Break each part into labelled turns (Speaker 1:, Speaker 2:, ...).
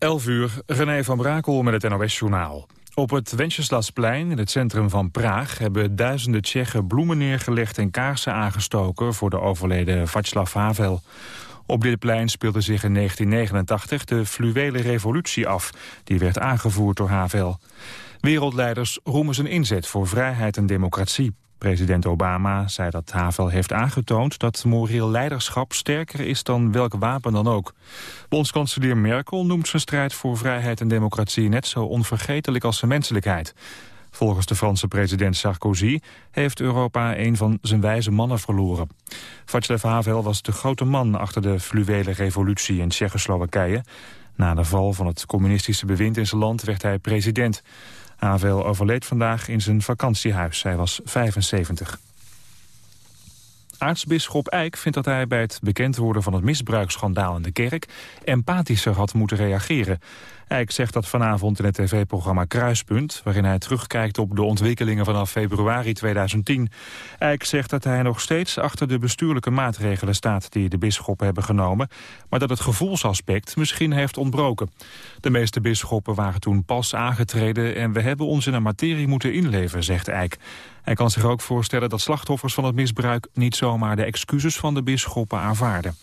Speaker 1: 11 uur, René van Brakel met het NOS-journaal. Op het Wenceslasplein in het centrum van Praag... hebben duizenden Tsjechen bloemen neergelegd en kaarsen aangestoken... voor de overleden Václav Havel. Op dit plein speelde zich in 1989 de fluwele revolutie af... die werd aangevoerd door Havel. Wereldleiders roemen zijn inzet voor vrijheid en democratie. President Obama zei dat Havel heeft aangetoond dat moreel leiderschap sterker is dan welk wapen dan ook. Bondskanselier Merkel noemt zijn strijd voor vrijheid en democratie net zo onvergetelijk als zijn menselijkheid. Volgens de Franse president Sarkozy heeft Europa een van zijn wijze mannen verloren. Václav Havel was de grote man achter de fluwele revolutie in Tsjechoslowakije. Na de val van het communistische bewind in zijn land werd hij president. Havel overleed vandaag in zijn vakantiehuis. Hij was 75. Aartsbisschop Eijk vindt dat hij bij het bekend worden van het misbruiksschandaal in de kerk empathischer had moeten reageren. Eijk zegt dat vanavond in het tv-programma Kruispunt... waarin hij terugkijkt op de ontwikkelingen vanaf februari 2010. Eijk zegt dat hij nog steeds achter de bestuurlijke maatregelen staat... die de bisschoppen hebben genomen, maar dat het gevoelsaspect misschien heeft ontbroken. De meeste bisschoppen waren toen pas aangetreden... en we hebben ons in een materie moeten inleven, zegt Eijk. Hij kan zich ook voorstellen dat slachtoffers van het misbruik... niet zomaar de excuses van de bisschoppen aanvaarden.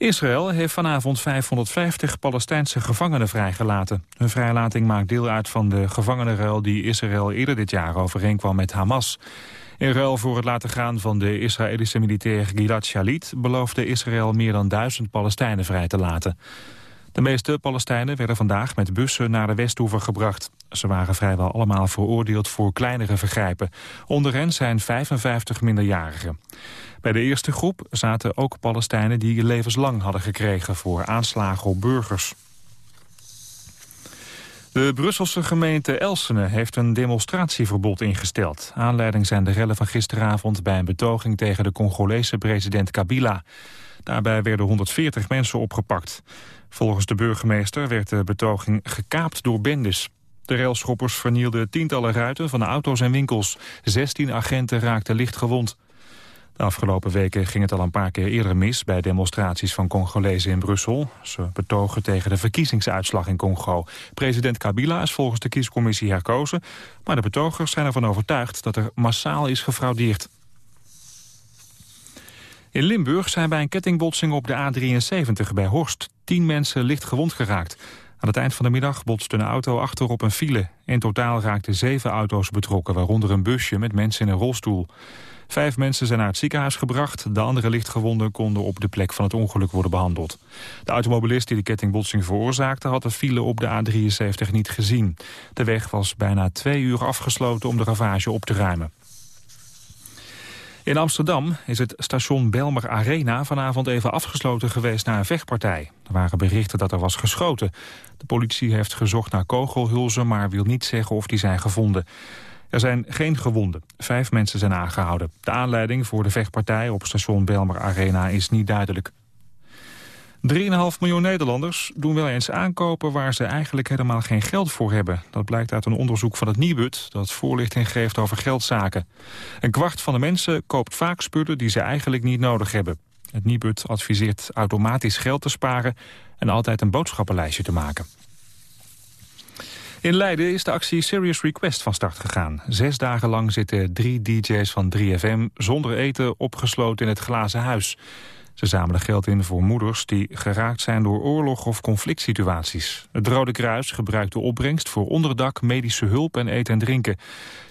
Speaker 1: Israël heeft vanavond 550 Palestijnse gevangenen vrijgelaten. Hun vrijlating maakt deel uit van de gevangenenruil die Israël eerder dit jaar overeenkwam met Hamas. In ruil voor het laten gaan van de Israëlische militair Gilad Shalit beloofde Israël meer dan duizend Palestijnen vrij te laten. De meeste Palestijnen werden vandaag met bussen naar de Westhoever gebracht. Ze waren vrijwel allemaal veroordeeld voor kleinere vergrijpen. Onder hen zijn 55 minderjarigen. Bij de eerste groep zaten ook Palestijnen die levenslang hadden gekregen voor aanslagen op burgers. De Brusselse gemeente Elsene heeft een demonstratieverbod ingesteld. Aanleiding zijn de rellen van gisteravond bij een betoging tegen de Congolese president Kabila. Daarbij werden 140 mensen opgepakt. Volgens de burgemeester werd de betoging gekaapt door bendes. De railschoppers vernielden tientallen ruiten van auto's en winkels. 16 agenten raakten licht gewond. De afgelopen weken ging het al een paar keer eerder mis... bij demonstraties van Congolezen in Brussel. Ze betogen tegen de verkiezingsuitslag in Congo. President Kabila is volgens de kiescommissie herkozen... maar de betogers zijn ervan overtuigd dat er massaal is gefraudeerd. In Limburg zijn bij een kettingbotsing op de A73 bij Horst... tien mensen licht gewond geraakt. Aan het eind van de middag botste een auto achterop een file. In totaal raakten zeven auto's betrokken, waaronder een busje met mensen in een rolstoel. Vijf mensen zijn naar het ziekenhuis gebracht. De andere lichtgewonden konden op de plek van het ongeluk worden behandeld. De automobilist die de kettingbotsing veroorzaakte... had de file op de A73 niet gezien. De weg was bijna twee uur afgesloten om de ravage op te ruimen. In Amsterdam is het station Belmer Arena vanavond even afgesloten geweest na een vechtpartij. Er waren berichten dat er was geschoten. De politie heeft gezocht naar kogelhulzen, maar wil niet zeggen of die zijn gevonden. Er zijn geen gewonden. Vijf mensen zijn aangehouden. De aanleiding voor de vechtpartij op station Belmer Arena is niet duidelijk. 3,5 miljoen Nederlanders doen wel eens aankopen waar ze eigenlijk helemaal geen geld voor hebben. Dat blijkt uit een onderzoek van het Nibud dat voorlichting geeft over geldzaken. Een kwart van de mensen koopt vaak spullen die ze eigenlijk niet nodig hebben. Het Nibud adviseert automatisch geld te sparen en altijd een boodschappenlijstje te maken. In Leiden is de actie Serious Request van start gegaan. Zes dagen lang zitten drie dj's van 3FM zonder eten opgesloten in het glazen huis. Ze zamelen geld in voor moeders die geraakt zijn door oorlog of conflict situaties. Het Rode Kruis gebruikt de opbrengst voor onderdak, medische hulp en eten en drinken.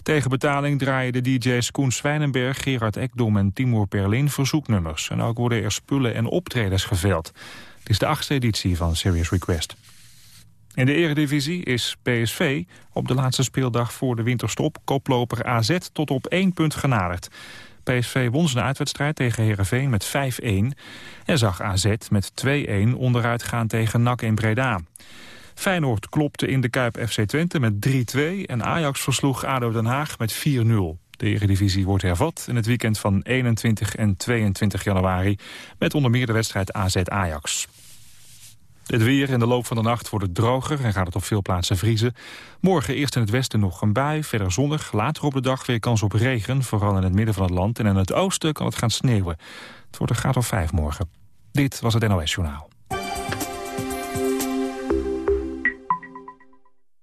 Speaker 1: Tegen betaling draaien de DJ's Koen Zwijnenberg, Gerard Ekdom en Timur Perlin verzoeknummers. En ook worden er spullen en optredens geveld. Het is de achtste editie van Serious Request. In de eredivisie is PSV op de laatste speeldag voor de winterstop koploper AZ tot op één punt genaderd. PSV won zijn uitwedstrijd tegen Herenveen met 5-1 en zag AZ met 2-1 onderuit gaan tegen NAC in Breda. Feyenoord klopte in de Kuip FC Twente met 3-2 en Ajax versloeg ADO Den Haag met 4-0. De Eredivisie wordt hervat in het weekend van 21 en 22 januari... met onder meer de wedstrijd AZ-Ajax. Het weer in de loop van de nacht wordt het droger en gaat het op veel plaatsen vriezen. Morgen eerst in het westen nog een bui, verder zonnig. Later op de dag weer kans op regen, vooral in het midden van het land. En in het oosten kan het gaan sneeuwen. Het wordt een graad of vijf morgen. Dit was het NOS Journaal.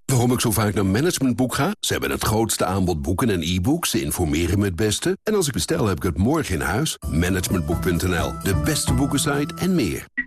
Speaker 2: Waarom ik zo vaak naar Managementboek ga? Ze hebben het grootste aanbod boeken en e-books. Ze informeren me het beste. En als ik bestel, heb ik het morgen in huis. Managementboek.nl, de beste boekensite en meer.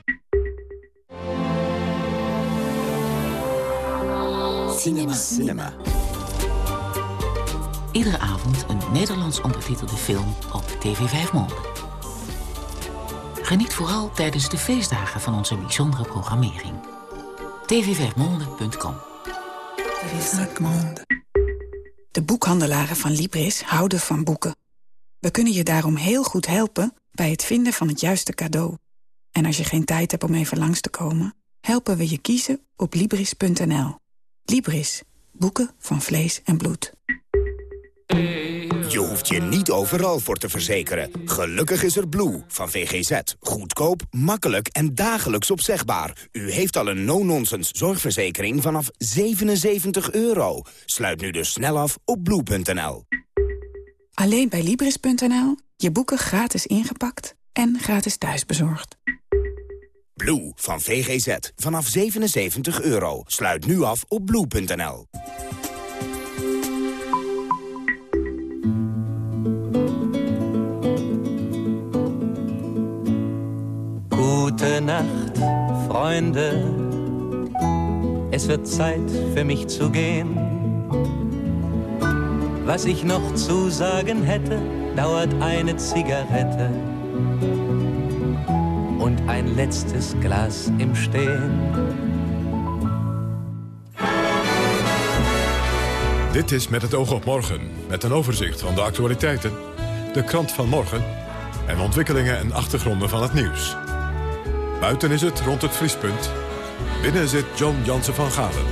Speaker 3: Cinema. Cinema. Iedere avond een Nederlands ondertitelde film op TV 5 Monde. Geniet vooral tijdens de feestdagen van onze bijzondere programmering. tv5monde.com
Speaker 4: De boekhandelaren van Libris houden van boeken. We kunnen je daarom heel goed helpen bij het vinden van het juiste cadeau. En als je geen tijd hebt om even langs te komen... helpen we je kiezen op Libris.nl. Libris. Boeken van vlees en bloed.
Speaker 5: Je hoeft je niet overal voor te verzekeren. Gelukkig is er Blue van VGZ. Goedkoop, makkelijk en dagelijks opzegbaar. U heeft al een no-nonsense zorgverzekering vanaf 77 euro. Sluit nu dus snel af op blue.nl.
Speaker 4: Alleen bij Libris.nl. Je boeken gratis ingepakt en gratis thuisbezorgd.
Speaker 5: Blue van VGZ. Vanaf 77 euro. Sluit nu af op blue.nl.
Speaker 6: Nacht, Freunde. Es wird Zeit für mich zu gehen. Was ich noch zu sagen hätte, dauert eine Zigarette und ein letztes Glas im Stehen.
Speaker 7: Dit is Met het oog op morgen, met een overzicht van de actualiteiten, de krant van morgen en ontwikkelingen en achtergronden van het nieuws. Buiten is het rond het vriespunt. Binnen zit John Jansen van Galen.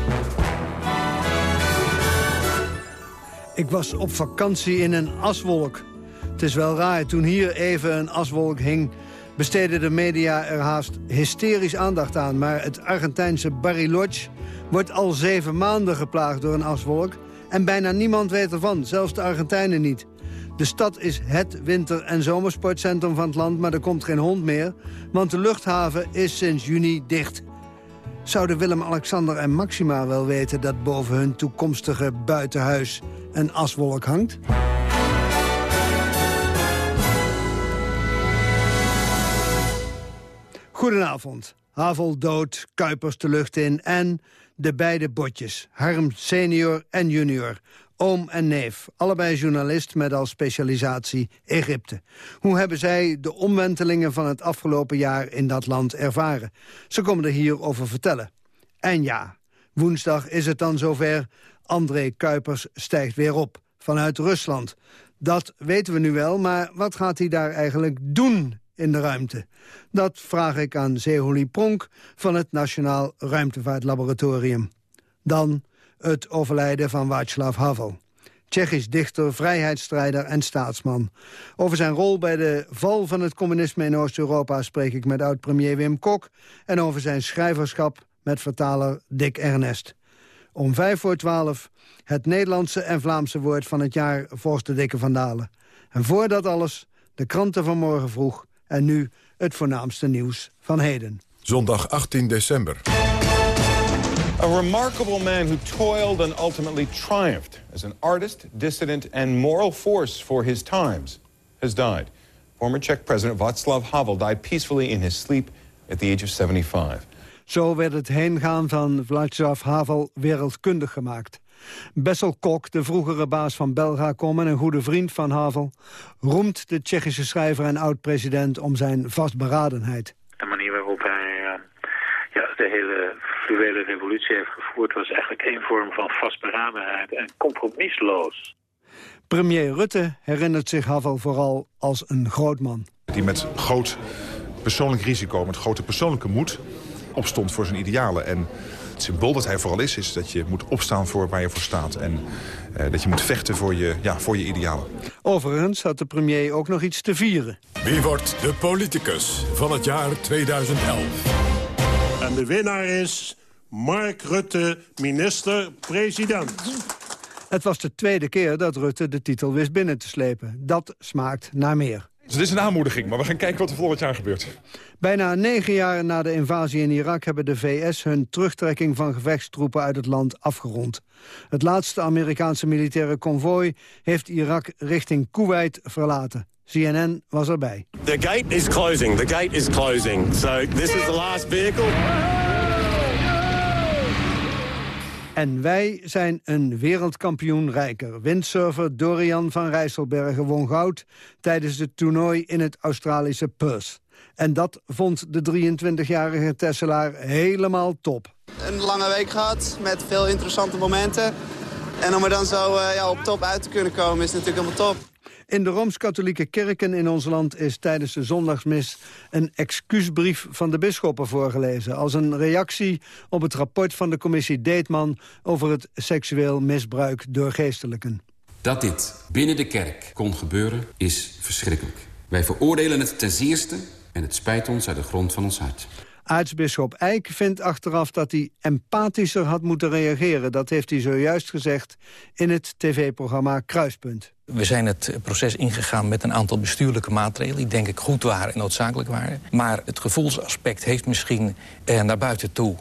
Speaker 8: Ik was op vakantie in een aswolk. Het is wel raar, toen hier even een aswolk hing... besteden de media er haast hysterisch aandacht aan. Maar het Argentijnse Bariloche wordt al zeven maanden geplaagd door een aswolk... en bijna niemand weet ervan, zelfs de Argentijnen niet. De stad is het winter- en zomersportcentrum van het land... maar er komt geen hond meer, want de luchthaven is sinds juni dicht. Zouden Willem-Alexander en Maxima wel weten... dat boven hun toekomstige buitenhuis een aswolk hangt? Goedenavond. Havel dood, Kuipers de lucht in en de beide botjes. Harm senior en junior. Oom en neef, allebei journalist met als specialisatie Egypte. Hoe hebben zij de omwentelingen van het afgelopen jaar in dat land ervaren? Ze komen er hier over vertellen. En ja, woensdag is het dan zover. André Kuipers stijgt weer op, vanuit Rusland. Dat weten we nu wel, maar wat gaat hij daar eigenlijk doen in de ruimte? Dat vraag ik aan Zeeholi Pronk van het Nationaal Ruimtevaartlaboratorium. Dan het overlijden van Václav Havel. Tsjechisch dichter, vrijheidsstrijder en staatsman. Over zijn rol bij de val van het communisme in Oost-Europa... spreek ik met oud-premier Wim Kok... en over zijn schrijverschap met vertaler Dick Ernest. Om vijf voor twaalf het Nederlandse en Vlaamse woord van het jaar... volgens de Dikke Vandalen. En voor dat alles de kranten van morgen vroeg... en nu het voornaamste nieuws van heden.
Speaker 7: Zondag 18 december.
Speaker 9: A remarkable man who toiled and ultimately triumphed as an artist, dissident, and moral force for his times has died. Former Czech President Václav Havel died peacefully in his sleep at the age of 75.
Speaker 8: Zo werd het heengaan van Václav Havel wereldkundig gemaakt. Bessel Kok, de vroegere baas van Belgacom en een goede vriend van Havel... roemt de Tsjechische schrijver en oud-president om zijn vastberadenheid.
Speaker 10: De manier waarop hij uh, ja, de hele fluwele revolutie heeft gevoerd... was eigenlijk één vorm van vastberadenheid en compromisloos.
Speaker 8: Premier Rutte herinnert zich Havel vooral als een groot man.
Speaker 11: Die met groot persoonlijk risico, met grote persoonlijke moed opstond voor zijn idealen. En het symbool dat hij vooral is, is dat je moet opstaan voor waar je voor staat. En uh, dat je moet vechten voor je, ja, voor je idealen.
Speaker 8: Overigens had de premier ook nog iets te vieren.
Speaker 7: Wie wordt de politicus van het jaar 2011?
Speaker 12: En de winnaar is Mark Rutte, minister-president.
Speaker 8: Het was de tweede keer dat Rutte de titel wist binnen te slepen. Dat smaakt naar meer.
Speaker 11: Dus dit is een aanmoediging, maar we gaan kijken wat er volgend jaar gebeurt.
Speaker 8: Bijna negen jaar na de invasie in Irak hebben de VS hun terugtrekking van gevechtstroepen uit het land afgerond. Het laatste Amerikaanse militaire konvooi heeft Irak richting Kuwait verlaten. CNN was erbij.
Speaker 13: The gate is closing. The gate is closing. So this is the last vehicle.
Speaker 8: En wij zijn een wereldkampioen rijker. Windsurfer Dorian van Rijsselbergen won goud... tijdens het toernooi in het Australische Perth. En dat vond de 23-jarige Tesselaar helemaal top.
Speaker 14: Een lange week gehad met veel interessante momenten. En om er dan zo uh, ja, op top uit te kunnen komen is natuurlijk helemaal top.
Speaker 8: In de Rooms-Katholieke kerken in ons land is tijdens de zondagsmis... een excuusbrief van de bisschoppen voorgelezen... als een reactie op het rapport van de commissie Deetman... over het seksueel misbruik door geestelijken.
Speaker 15: Dat dit binnen de kerk kon gebeuren, is verschrikkelijk. Wij veroordelen het ten zeerste en het spijt ons uit de grond van ons hart.
Speaker 8: Aartsbisschop Eijk vindt achteraf dat hij empathischer had moeten reageren. Dat heeft hij zojuist gezegd in het tv-programma Kruispunt.
Speaker 16: We zijn het proces ingegaan met een aantal bestuurlijke maatregelen... die denk ik goed waren en noodzakelijk waren. Maar het gevoelsaspect heeft misschien eh, naar buiten toe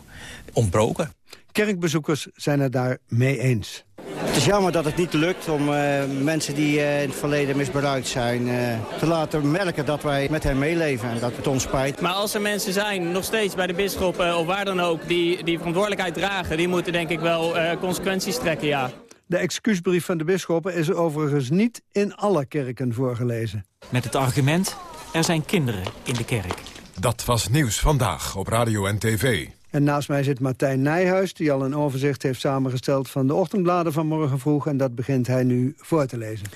Speaker 16: ontbroken.
Speaker 8: Kerkbezoekers zijn het daar mee eens.
Speaker 17: Het is jammer dat het niet lukt om uh, mensen die uh, in het verleden misbruikt zijn... Uh, te laten merken dat wij met hen meeleven en dat het ons spijt.
Speaker 18: Maar als er mensen zijn, nog steeds bij de bisschop of waar dan ook... die die verantwoordelijkheid dragen, die moeten denk ik wel consequenties trekken, ja.
Speaker 8: De excuusbrief van de bisschoppen is overigens niet in alle kerken voorgelezen.
Speaker 19: Met het argument, er zijn kinderen in de kerk.
Speaker 7: Dat was Nieuws Vandaag op Radio en TV.
Speaker 8: En naast mij zit Martijn Nijhuis, die al een overzicht heeft samengesteld... van de ochtendbladen van morgen vroeg. En dat begint hij nu voor te lezen.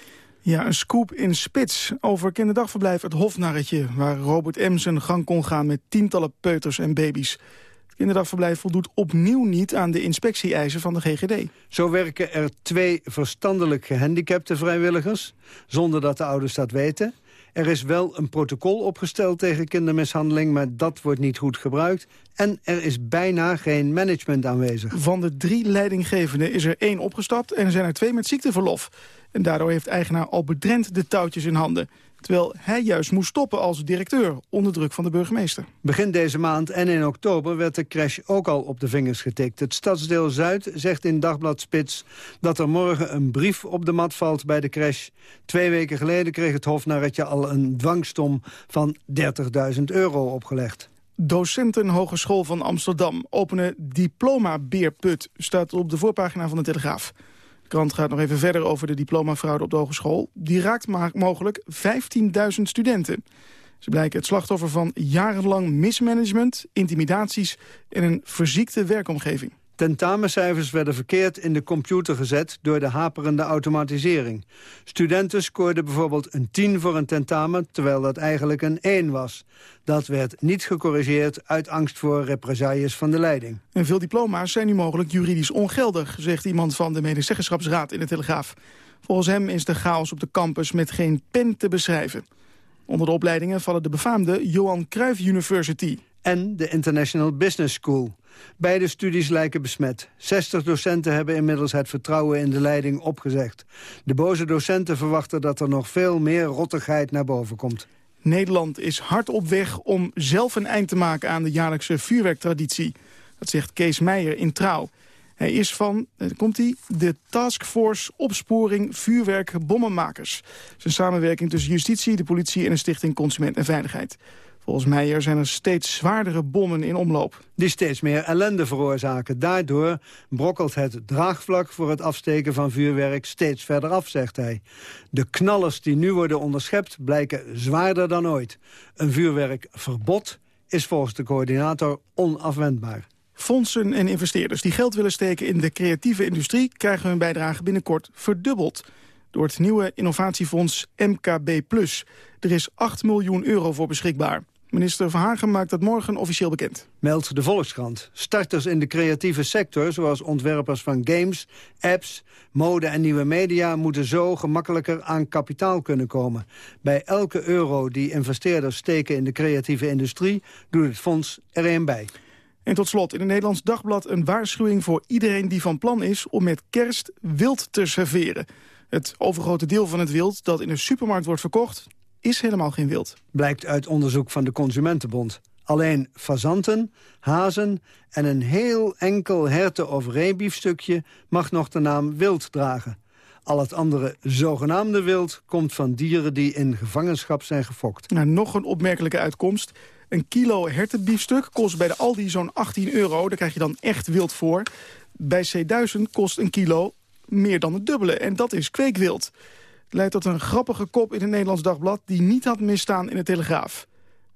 Speaker 20: Ja, een scoop in Spits over kinderdagverblijf Het Hofnarretje... waar Robert M. zijn gang kon gaan met tientallen peuters en baby's. Het kinderdagverblijf voldoet opnieuw niet aan de inspectie-eisen van de GGD.
Speaker 8: Zo werken er twee verstandelijk gehandicapte vrijwilligers... zonder dat de ouders dat weten. Er is wel een protocol opgesteld tegen kindermishandeling... maar dat wordt niet goed gebruikt. En er is bijna geen management aanwezig.
Speaker 20: Van de drie leidinggevenden is er één opgestapt... en er zijn er twee met ziekteverlof. En daardoor heeft eigenaar Albert Drent de touwtjes in handen. Terwijl hij juist moest stoppen als directeur onder druk van de burgemeester.
Speaker 8: Begin deze maand en in oktober werd de crash ook al op de vingers getikt. Het stadsdeel Zuid zegt in Dagblad Spits dat er morgen een brief op de mat valt bij de crash. Twee weken geleden kreeg het Hofnarretje al een dwangstom van 30.000 euro opgelegd.
Speaker 20: Docenten Hogeschool van Amsterdam openen diploma-beerput, staat op de voorpagina van de Telegraaf krant gaat nog even verder over de diplomafraude op de hogeschool. Die raakt mogelijk 15.000 studenten. Ze blijken het slachtoffer van jarenlang mismanagement, intimidaties en een verziekte werkomgeving.
Speaker 8: Tentamencijfers werden verkeerd in de computer gezet door de haperende automatisering. Studenten scoorden bijvoorbeeld een 10 voor een tentamen, terwijl dat eigenlijk een 1 was. Dat werd niet gecorrigeerd uit angst voor represailles van de leiding.
Speaker 20: En veel diploma's zijn nu mogelijk juridisch ongeldig, zegt iemand van de medezeggenschapsraad in de Telegraaf. Volgens hem is de chaos op de campus met geen pen te beschrijven. Onder de opleidingen vallen de befaamde Johan Cruijff University.
Speaker 8: En de International Business School. Beide studies lijken besmet. 60 docenten hebben inmiddels het vertrouwen in de leiding opgezegd. De boze docenten verwachten dat er nog veel meer rottigheid naar boven komt.
Speaker 20: Nederland is hard op weg om zelf een eind te maken aan de jaarlijkse vuurwerktraditie. Dat zegt Kees Meijer in Trouw. Hij is van, eh, komt hij, de Taskforce Opsporing Vuurwerk Bommenmakers. Het is een samenwerking tussen justitie, de politie en de Stichting Consument en Veiligheid. Volgens Meijer zijn er steeds zwaardere bommen in omloop.
Speaker 8: Die steeds meer ellende veroorzaken. Daardoor brokkelt het draagvlak voor het afsteken van vuurwerk steeds verder af, zegt hij. De knallers die nu worden onderschept blijken zwaarder dan ooit. Een vuurwerkverbod is volgens de coördinator onafwendbaar.
Speaker 20: Fondsen en investeerders die geld willen steken in de creatieve industrie... krijgen hun bijdrage binnenkort verdubbeld door het nieuwe innovatiefonds MKB+. Er is 8 miljoen euro voor beschikbaar. Minister Verhagen maakt dat morgen officieel bekend.
Speaker 8: Meldt de Volkskrant. Starters in de creatieve sector, zoals ontwerpers van games, apps, mode en nieuwe media... moeten zo gemakkelijker aan kapitaal kunnen komen. Bij elke euro die investeerders steken in de creatieve industrie... doet het fonds er een bij.
Speaker 20: En tot slot in het Nederlands Dagblad een waarschuwing voor iedereen die van plan is om met kerst wild te serveren. Het overgrote deel van het wild dat in een supermarkt wordt verkocht is helemaal geen wild.
Speaker 8: Blijkt uit onderzoek van de Consumentenbond. Alleen fazanten, hazen en een heel enkel herten- of reebiefstukje mag nog de naam wild dragen. Al het andere zogenaamde wild komt van dieren die in gevangenschap zijn gefokt.
Speaker 20: Nou, nog een opmerkelijke uitkomst. Een kilo hertenbiefstuk kost bij de Aldi zo'n 18 euro. Daar krijg je dan echt wild voor. Bij C1000 kost een kilo meer dan het dubbele. En dat is kweekwild. Leidt tot een grappige kop in het Nederlands Dagblad... die niet had misstaan in de Telegraaf.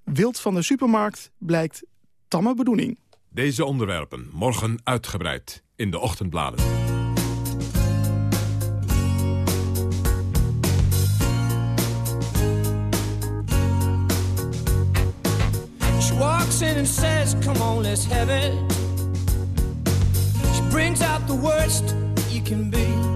Speaker 20: Wild van de supermarkt blijkt tamme bedoeling.
Speaker 7: Deze onderwerpen morgen uitgebreid in de ochtendbladen.
Speaker 21: She walks in and says, come on, let's have it. She brings out the worst you can be.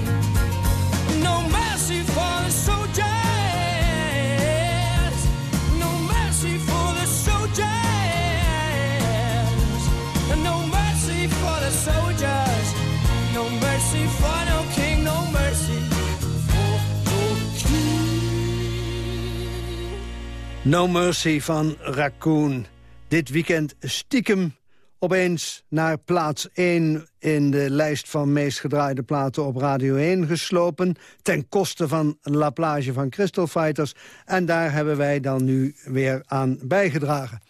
Speaker 21: No Mercy
Speaker 8: van Raccoon. Dit weekend stiekem opeens naar plaats 1 in de lijst van meest gedraaide platen op Radio 1 geslopen... ten koste van La Plage van Crystal Fighters. En daar hebben wij dan nu weer aan bijgedragen.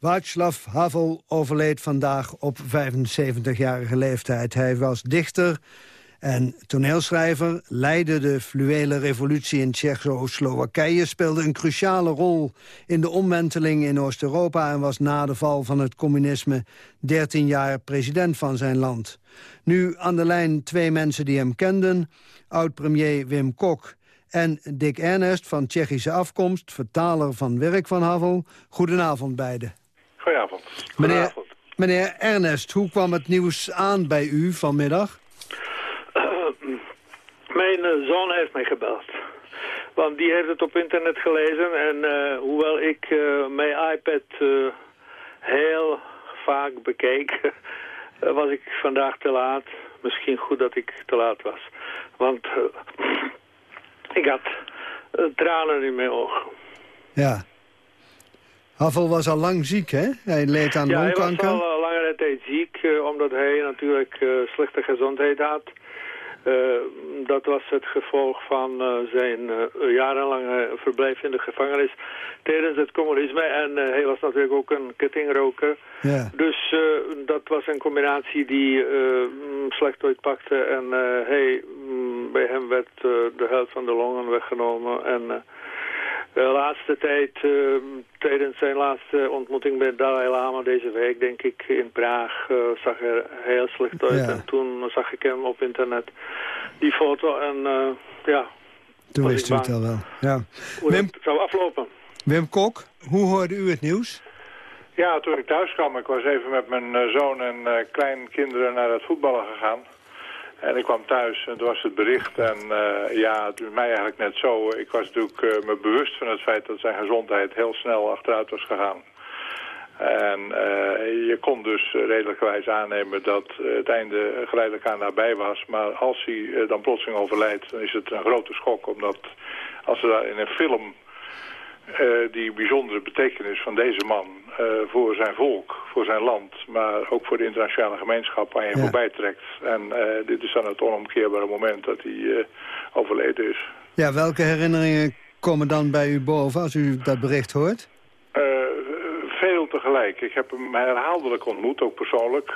Speaker 8: Václav Havel overleed vandaag op 75-jarige leeftijd. Hij was dichter en toneelschrijver, leidde de fluwele revolutie in Tsjechoslowakije... speelde een cruciale rol in de omwenteling in Oost-Europa... en was na de val van het communisme 13 jaar president van zijn land. Nu aan de lijn twee mensen die hem kenden. Oud-premier Wim Kok en Dick Ernest van Tsjechische afkomst... vertaler van werk van Havel. Goedenavond beiden.
Speaker 22: Goedenavond.
Speaker 8: Meneer, meneer Ernest, hoe kwam het nieuws aan bij u vanmiddag?
Speaker 22: Mijn eh, zoon heeft mij gebeld. Want die heeft het op internet gelezen. En eh, hoewel ik eh, mijn iPad heel vaak bekeek... was ik vandaag te laat. Misschien goed dat ik te laat was. Want ik had tranen in mijn ogen.
Speaker 8: Ja. Havel was al lang ziek, hè? Hij leed aan
Speaker 22: ja,
Speaker 8: longkanker.
Speaker 22: hij was al langere tijd ziek, omdat hij natuurlijk slechte gezondheid had. Dat was het gevolg van zijn jarenlange verblijf in de gevangenis tijdens het communisme. En hij was natuurlijk ook een kettingroker.
Speaker 8: Ja.
Speaker 22: Dus dat was een combinatie die slecht uitpakte. En hij, bij hem werd de helft van de longen weggenomen. En de laatste tijd, uh, tijdens zijn laatste ontmoeting met Dalai Lama deze week, denk ik, in Praag, uh, zag er heel slecht uit.
Speaker 8: Ja.
Speaker 22: En toen zag ik hem op internet, die foto, en uh, ja...
Speaker 8: Toen wist u het al wel. Ja.
Speaker 22: Hoe
Speaker 8: Wim,
Speaker 22: het zou aflopen.
Speaker 8: Wim Kok, hoe hoorde u het nieuws?
Speaker 23: Ja, toen ik thuis kwam, ik was even met mijn uh, zoon en uh, kleinkinderen naar het voetballen gegaan. En ik kwam thuis en toen was het bericht. En uh, ja, het was mij eigenlijk net zo. Ik was natuurlijk uh, me bewust van het feit dat zijn gezondheid heel snel achteruit was gegaan. En uh, je kon dus redelijkwijs aannemen dat het einde geleidelijk aan nabij was. Maar als hij dan plotseling overlijdt, dan is het een grote schok. Omdat als er daar in een film die bijzondere betekenis van deze man voor zijn volk, voor zijn land, maar ook voor de internationale gemeenschap aan je
Speaker 8: Ja.
Speaker 23: voorbij trekt. En uh, dit is dan het onomkeerbare moment dat hij overleden is.
Speaker 8: Ja, welke herinneringen komen dan bij u boven als u dat bericht hoort?
Speaker 23: veel tegelijk. Ik heb hem herhaaldelijk ontmoet, ook persoonlijk,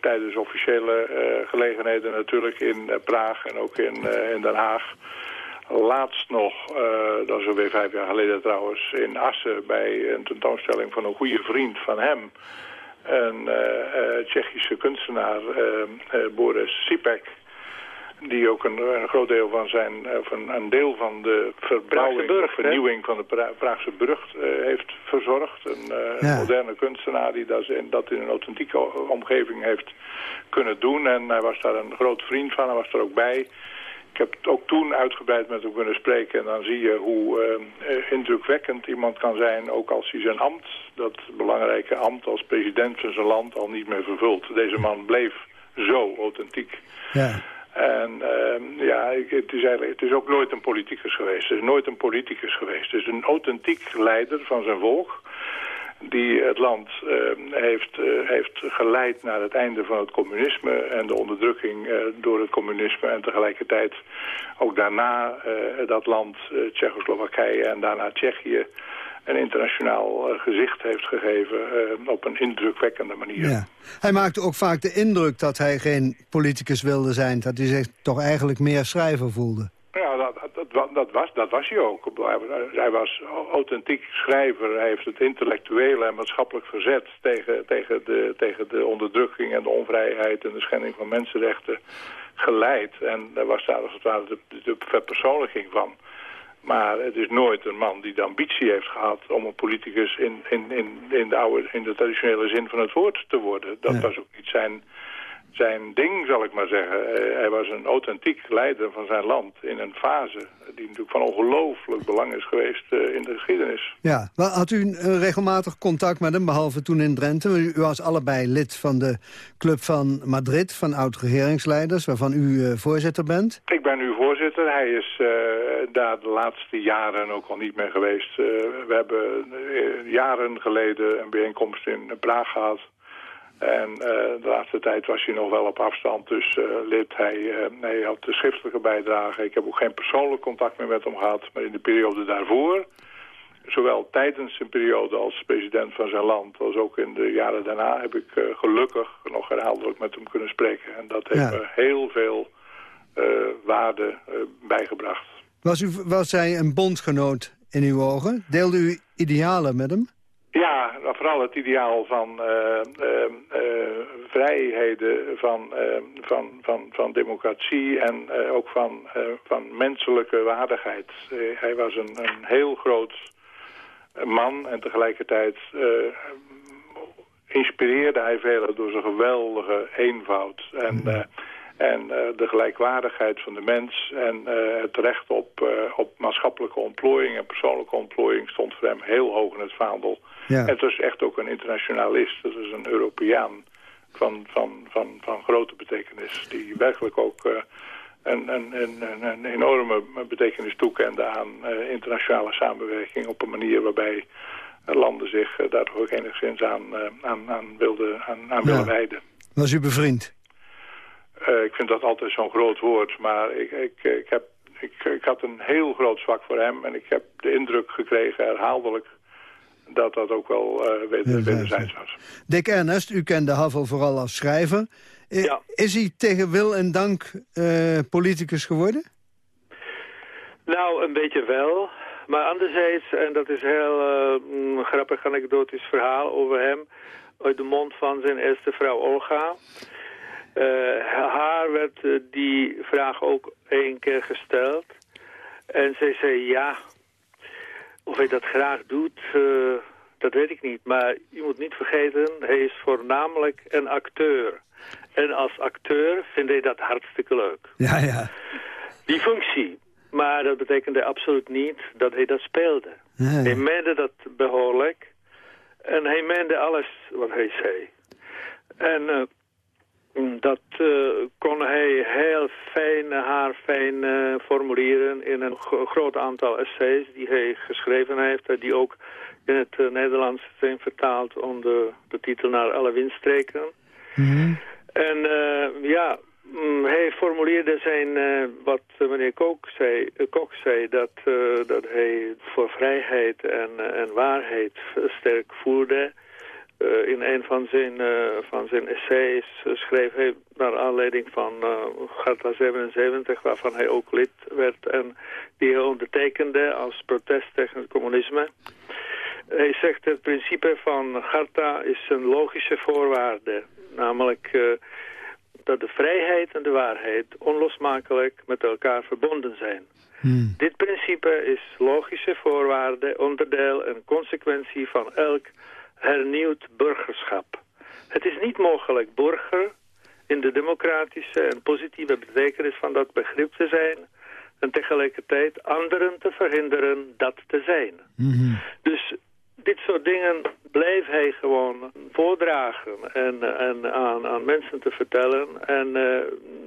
Speaker 23: tijdens officiële gelegenheden natuurlijk in Praag en ook in, in Den Haag laatst nog, uh, dat is alweer vijf jaar geleden trouwens, in Assen bij een tentoonstelling van een goede vriend van hem. Een uh, uh, Tsjechische kunstenaar, Boris Sipek. Die ook een, een, groot deel van zijn, van een deel van de verbouwing vernieuwing van de pra Praagse brug heeft verzorgd. Een
Speaker 8: ja.
Speaker 23: moderne kunstenaar die dat in, dat in een authentieke omgeving heeft kunnen doen. En hij was daar een groot vriend van, hij was er ook bij. Ik heb het ook toen uitgebreid met hem kunnen spreken. En dan zie je hoe uh, indrukwekkend iemand kan zijn, ook als hij zijn ambt, dat belangrijke ambt als president van zijn land, al niet meer vervult. Deze man bleef zo authentiek.
Speaker 8: Ja.
Speaker 23: En uh, ja, het is, eigenlijk, het is ook nooit een politicus geweest. Het is nooit een politicus geweest. Het is een authentiek leider van zijn volk die het land uh, heeft, uh, heeft geleid naar het einde van het communisme en de onderdrukking uh, door het communisme en tegelijkertijd ook daarna dat land Tsjechoslowakije en daarna Tsjechië een internationaal gezicht heeft gegeven op een indrukwekkende manier.
Speaker 8: Ja. Hij maakte ook vaak de indruk dat hij geen politicus wilde zijn, dat hij zich toch eigenlijk meer schrijver voelde.
Speaker 23: Ja, dat, dat, dat, was, dat was hij ook. Hij was authentiek schrijver. Hij heeft het intellectuele en maatschappelijk verzet tegen, tegen, de, tegen de onderdrukking en de onvrijheid en de schending van mensenrechten geleid. En daar was daar als het ware de, de verpersoonlijking van. Maar het is nooit een man die de ambitie heeft gehad om een politicus in, in, in, in, de, oude, in de traditionele zin van het woord te worden. Dat ja. was ook niet zijn zijn ding, zal ik maar zeggen. Uh, hij was een authentiek leider van zijn land in een fase die natuurlijk van ongelooflijk belang is geweest uh, in de geschiedenis.
Speaker 8: Ja, had u uh, regelmatig contact met hem, behalve toen in Drenthe? U, u was allebei lid van de Club van Madrid, van oud-regeringsleiders, waarvan u voorzitter bent.
Speaker 23: Ik ben nu voorzitter. Hij is daar de laatste jaren ook al niet meer geweest. we hebben jaren geleden een bijeenkomst in Praag gehad. En uh, de laatste tijd was hij nog wel op afstand, dus uh, lid. Hij, uh, hij had de schriftelijke bijdrage. Ik heb ook geen persoonlijk contact meer met hem gehad. Maar in de periode daarvoor, zowel tijdens zijn periode als president van zijn land... als ook in de jaren daarna, heb ik gelukkig nog herhaaldelijk met hem kunnen spreken. En dat heeft ja. me heel veel waarde bijgebracht.
Speaker 8: Was, u, was hij een bondgenoot in uw ogen? Deelde u idealen met hem?
Speaker 23: Ja, vooral het ideaal van uh, uh, uh, vrijheden, van, van, van, van democratie en ook van, van menselijke waardigheid. hij was een, een heel groot man en tegelijkertijd inspireerde hij velen door zijn geweldige eenvoud. En, en de gelijkwaardigheid van de mens en het recht op, op maatschappelijke ontplooiing en persoonlijke ontplooiing stond voor hem heel hoog in het vaandel. Ja. En het is echt ook een internationalist. Dat is een Europeaan van, van, van, van grote betekenis. Die werkelijk ook een, een, een, een, enorme betekenis toekende aan internationale samenwerking... op een manier waarbij landen zich daar toch ook enigszins aan, aan, aan, wilden, aan, aan willen wijden.
Speaker 8: Was u bevriend?
Speaker 23: Ik vind dat altijd zo'n groot woord, maar ik, ik, ik, heb, ik, ik had een heel groot zwak voor hem en ik heb de indruk gekregen herhaaldelijk dat dat ook wel uh, wederzijds was.
Speaker 8: Dick Ernest, u kende Havel vooral als schrijver. Ja. Is hij tegen wil en dank uh, politicus geworden?
Speaker 22: Nou, een beetje wel. Maar anderzijds, en dat is heel uh, grappig anekdotisch verhaal over hem... uit de mond van zijn eerste vrouw Olga. Uh, haar werd die vraag ook één keer gesteld. En zij zei ja, of hij dat graag doet, uh, dat weet ik niet. Maar je moet niet vergeten, hij is voornamelijk een acteur. En als acteur vind hij dat hartstikke leuk.
Speaker 8: Ja, ja.
Speaker 22: Die functie. Maar dat betekende absoluut niet dat hij dat speelde. Hij meende dat behoorlijk. En hij meende alles wat hij zei. En uh, dat uh, kon hij heel fijn, haarfijn uh, formuleren in een groot aantal essays die hij geschreven heeft. Die ook in het uh, Nederlands zijn vertaald onder de titel Naar alle windstreken. Mm En ja, hij formuleerde zijn, wat meneer Kok zei, Kok zei dat, dat hij voor vrijheid en, en waarheid sterk voerde... Uh, in een van zijn, uh, van zijn essays uh, schreef hij naar aanleiding van Garta 77, waarvan hij ook lid werd en die hij ondertekende als protest tegen het communisme. Hij zegt het principe van Garta is een logische voorwaarde, namelijk dat de vrijheid en de waarheid onlosmakelijk met elkaar verbonden zijn. Hmm. Dit principe is logische voorwaarde, onderdeel en consequentie van elk hernieuwd burgerschap. Het is niet mogelijk burger in de democratische en positieve betekenis van dat begrip te zijn... en tegelijkertijd anderen te verhinderen dat te zijn. Mhm. Dus dit soort dingen bleef hij gewoon voordragen en, en aan, aan mensen te vertellen. En uh,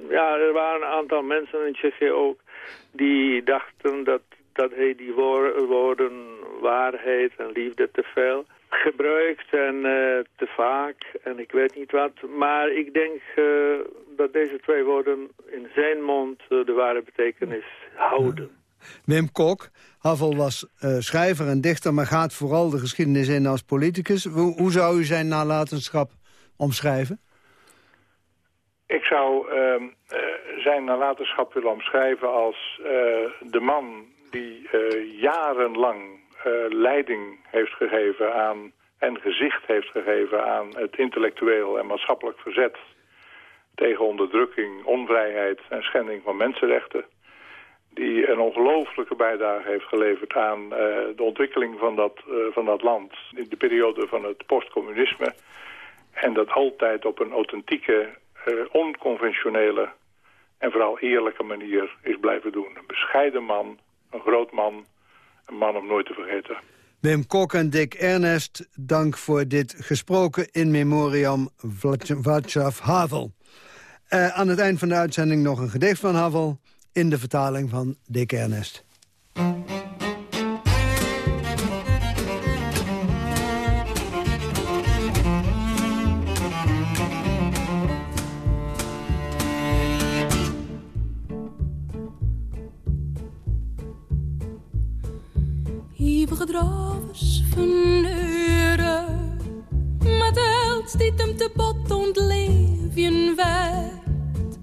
Speaker 22: ja, er waren een aantal mensen in Tsjechië ook die dachten dat, dat hij die woorden waarheid en liefde te veel gebruikt en uh, te vaak en ik weet niet wat. Maar ik denk uh, dat deze twee woorden in zijn mond uh, de ware betekenis houden.
Speaker 8: Wim Kok, Havel was schrijver en dichter, maar gaat vooral de geschiedenis in als politicus. Hoe, hoe zou u zijn nalatenschap omschrijven?
Speaker 23: Ik zou ehm, zijn nalatenschap willen omschrijven als de man die jarenlang leiding heeft gegeven aan en gezicht heeft gegeven aan het intellectueel en maatschappelijk verzet tegen onderdrukking, onvrijheid en schending van mensenrechten. Die een ongelooflijke bijdrage heeft geleverd aan uh, de ontwikkeling van dat, uh, van dat land in de periode van het postcommunisme. En dat altijd op een authentieke, onconventionele en vooral eerlijke manier is blijven doen. Een bescheiden man, een groot man, een man om nooit te vergeten.
Speaker 8: Wim Kok en Dick Ernest, dank voor dit gesproken in memoriam Václav Havel. Uh, aan het eind van de uitzending nog een gedicht van Havel... in de vertaling van Dick Ernest.
Speaker 24: Ivre dravers verneuren, met held die hem te bot ontleven werd.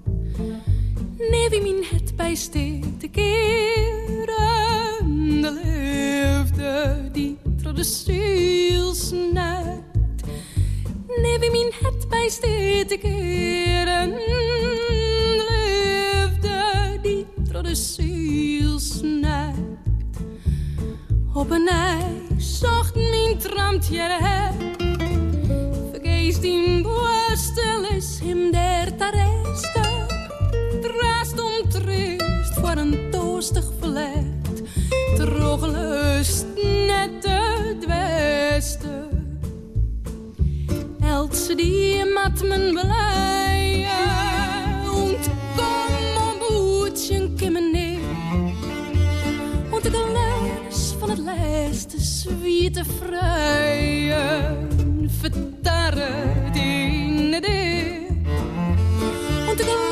Speaker 24: Nee, wie mijn het bij te keren, de liefde die door de ziel snijdt. Nee, wie mijn het bij te keren, de liefde die door de ziel snijdt. Op een ijs zocht mijn trampje heb. Vergees die boostel is hem der tareste. Draast om troost voor een toostig verlet. Trogelust net het westen. Eltse die mat men beleien. Und kom om boetje kimmen laatste zwiete vrijen vertarren in de Und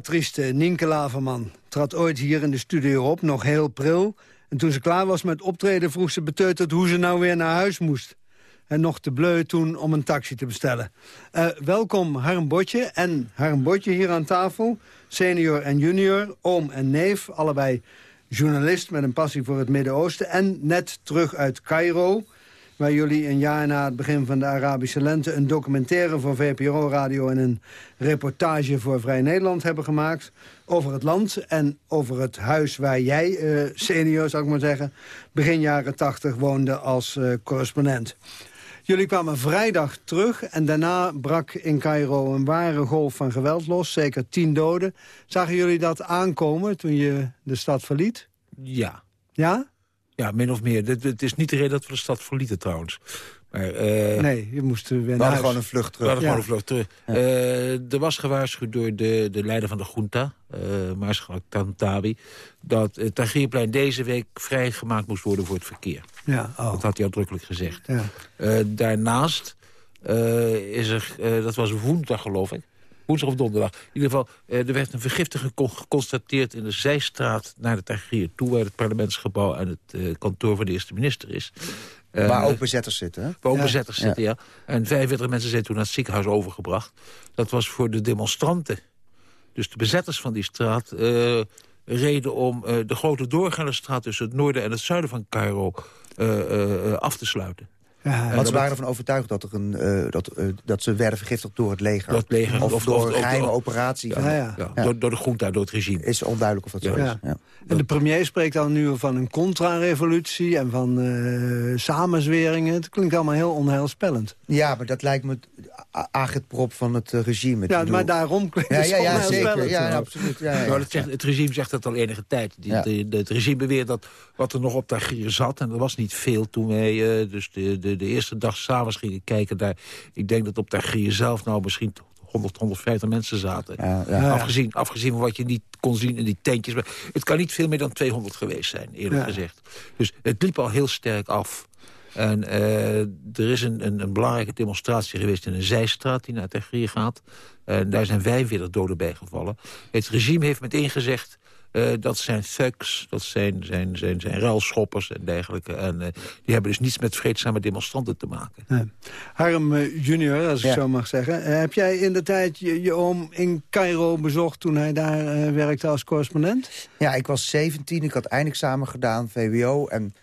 Speaker 8: Trieste, Nienke Laverman, trad ooit hier in de studio op, nog heel pril. En toen ze klaar was met optreden vroeg ze beteuterd hoe ze nou weer naar huis moest. En nog te bleu toen om een taxi te bestellen. Eh, welkom Harm Botje en Harm Botje hier aan tafel. Senior en junior, oom en neef, allebei journalist met een passie voor het Midden-Oosten. En net terug uit Cairo, waar jullie een jaar na het begin van de Arabische lente... een documentaire voor VPRO Radio en een reportage voor Vrij Nederland hebben gemaakt... over het land en over het huis waar jij, eh, senior zou ik maar zeggen... begin jaren tachtig woonde als eh, correspondent. Jullie kwamen vrijdag terug en daarna brak in Cairo een ware golf van geweld los. Zeker tien doden. Zagen jullie dat aankomen toen je de stad verliet?
Speaker 25: Ja.
Speaker 8: Ja?
Speaker 25: Ja, min of meer. Dit- Het is niet de reden dat we de stad verlieten trouwens. Maar, eh,
Speaker 8: Nee, je moest weer naar
Speaker 25: hadden
Speaker 8: huis.
Speaker 25: gewoon een vlucht terug. We hadden gewoon een vlucht terug. Eh, er was gewaarschuwd door de, de leider van de junta, eh Maarschalk Tantawi... dat het Tahrirplein deze week vrijgemaakt moest worden voor het verkeer.
Speaker 8: Ja, oh.
Speaker 25: Dat had hij uitdrukkelijk gezegd.
Speaker 8: Ja.
Speaker 25: Eh, daarnaast eh, is er, eh, dat was woensdag geloof ik... woensdag of donderdag. In ieder geval, eh, er werd een vergiftiging ge- geconstateerd... in de zijstraat naar de Tahrir toe... waar het parlementsgebouw en het eh, kantoor van de eerste minister is. Eh,
Speaker 26: Waar ook bezetters zitten, hè?
Speaker 25: Waar ook
Speaker 26: Ja.
Speaker 25: bezetters zitten, ja. En 45 mensen zijn toen naar het ziekenhuis overgebracht. Dat was voor de demonstranten. Dus de bezetters van die straat eh, reden om de grote doorgaande straat... tussen het noorden en het zuiden van Cairo af te sluiten. En
Speaker 26: Want ze waren ervan overtuigd dat, er een, eh, dat, eh, dat ze werden vergiftigd door het leger.
Speaker 25: Door het leger.
Speaker 26: Of,
Speaker 25: Of-
Speaker 26: door
Speaker 25: of-
Speaker 26: een geheime
Speaker 25: of-
Speaker 26: operatie.
Speaker 25: Ja, ja. Ja, Door, door de junta, door het regime.
Speaker 26: Is onduidelijk of dat zo
Speaker 8: Ja.
Speaker 26: is. Ja.
Speaker 8: En de premier spreekt dan nu van een contra-revolutie en van eh, samenzweringen. Het klinkt allemaal heel onheilspellend.
Speaker 26: Ja, maar dat lijkt me agitprop van het eh, regime.
Speaker 8: Ja, maar daarom klinkt
Speaker 26: Ja,
Speaker 8: het
Speaker 26: ja, ja,
Speaker 8: onheilspellend.
Speaker 26: zeker. Ja, ja, absoluut. Ja, ja.
Speaker 25: Nou, dat zegt, het regime zegt dat al enige tijd. Die,
Speaker 26: Ja.
Speaker 25: de- de- het regime beweert dat wat er nog op Tahrir zat... en er was niet veel toen wij eh, dus de, de, de eerste dag s'avonds gingen kijken daar. Ik denk dat op Tahrir zelf nou misschien 100, 150 mensen zaten.
Speaker 26: ja.
Speaker 25: Afgezien, afgezien van wat je niet kon zien in die tentjes. Maar het kan niet veel meer dan 200 geweest zijn, eerlijk
Speaker 8: Ja.
Speaker 25: gezegd. Dus het liep al heel sterk af. En eh, er is een, een, een belangrijke demonstratie geweest in een zijstraat die naar Tahrir gaat. En daar zijn 45 doden bij gevallen. Het regime heeft meteen gezegd... eh, dat zijn thugs, dat zijn, zijn, zijn, zijn ruilschoppers en dergelijke. En eh, die hebben dus niets met vreedzame demonstranten te maken.
Speaker 8: Nee. Harm eh, junior, als ik
Speaker 25: Ja.
Speaker 8: zo mag zeggen. Heb jij in de tijd je, je oom in Cairo bezocht toen hij daar eh, werkte als correspondent?
Speaker 26: Ja, ik was 17, ik had eindexamen gedaan, VWO. En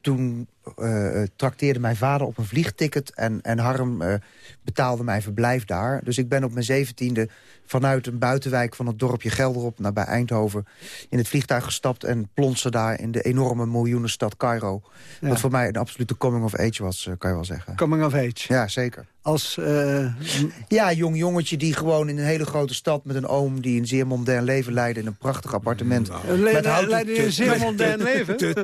Speaker 26: toen eh, trakteerde mijn vader op een vliegticket... en, en Harm eh, betaalde mijn verblijf daar. Dus ik ben op mijn zeventiende vanuit een buitenwijk van het dorpje Gelderop... naar bij Eindhoven in het vliegtuig gestapt... en plonste daar in de enorme miljoenenstad Cairo.
Speaker 8: Ja.
Speaker 26: Wat voor mij een absolute coming of age was, eh, kan je wel zeggen.
Speaker 8: Coming of age.
Speaker 26: Ja, zeker.
Speaker 8: Als, eh,
Speaker 26: Ja, jong jongetje die gewoon in een hele grote stad... met een oom die een zeer modern leven leidde... in een prachtig appartement. Houten-
Speaker 8: leidde een zeer modern leven?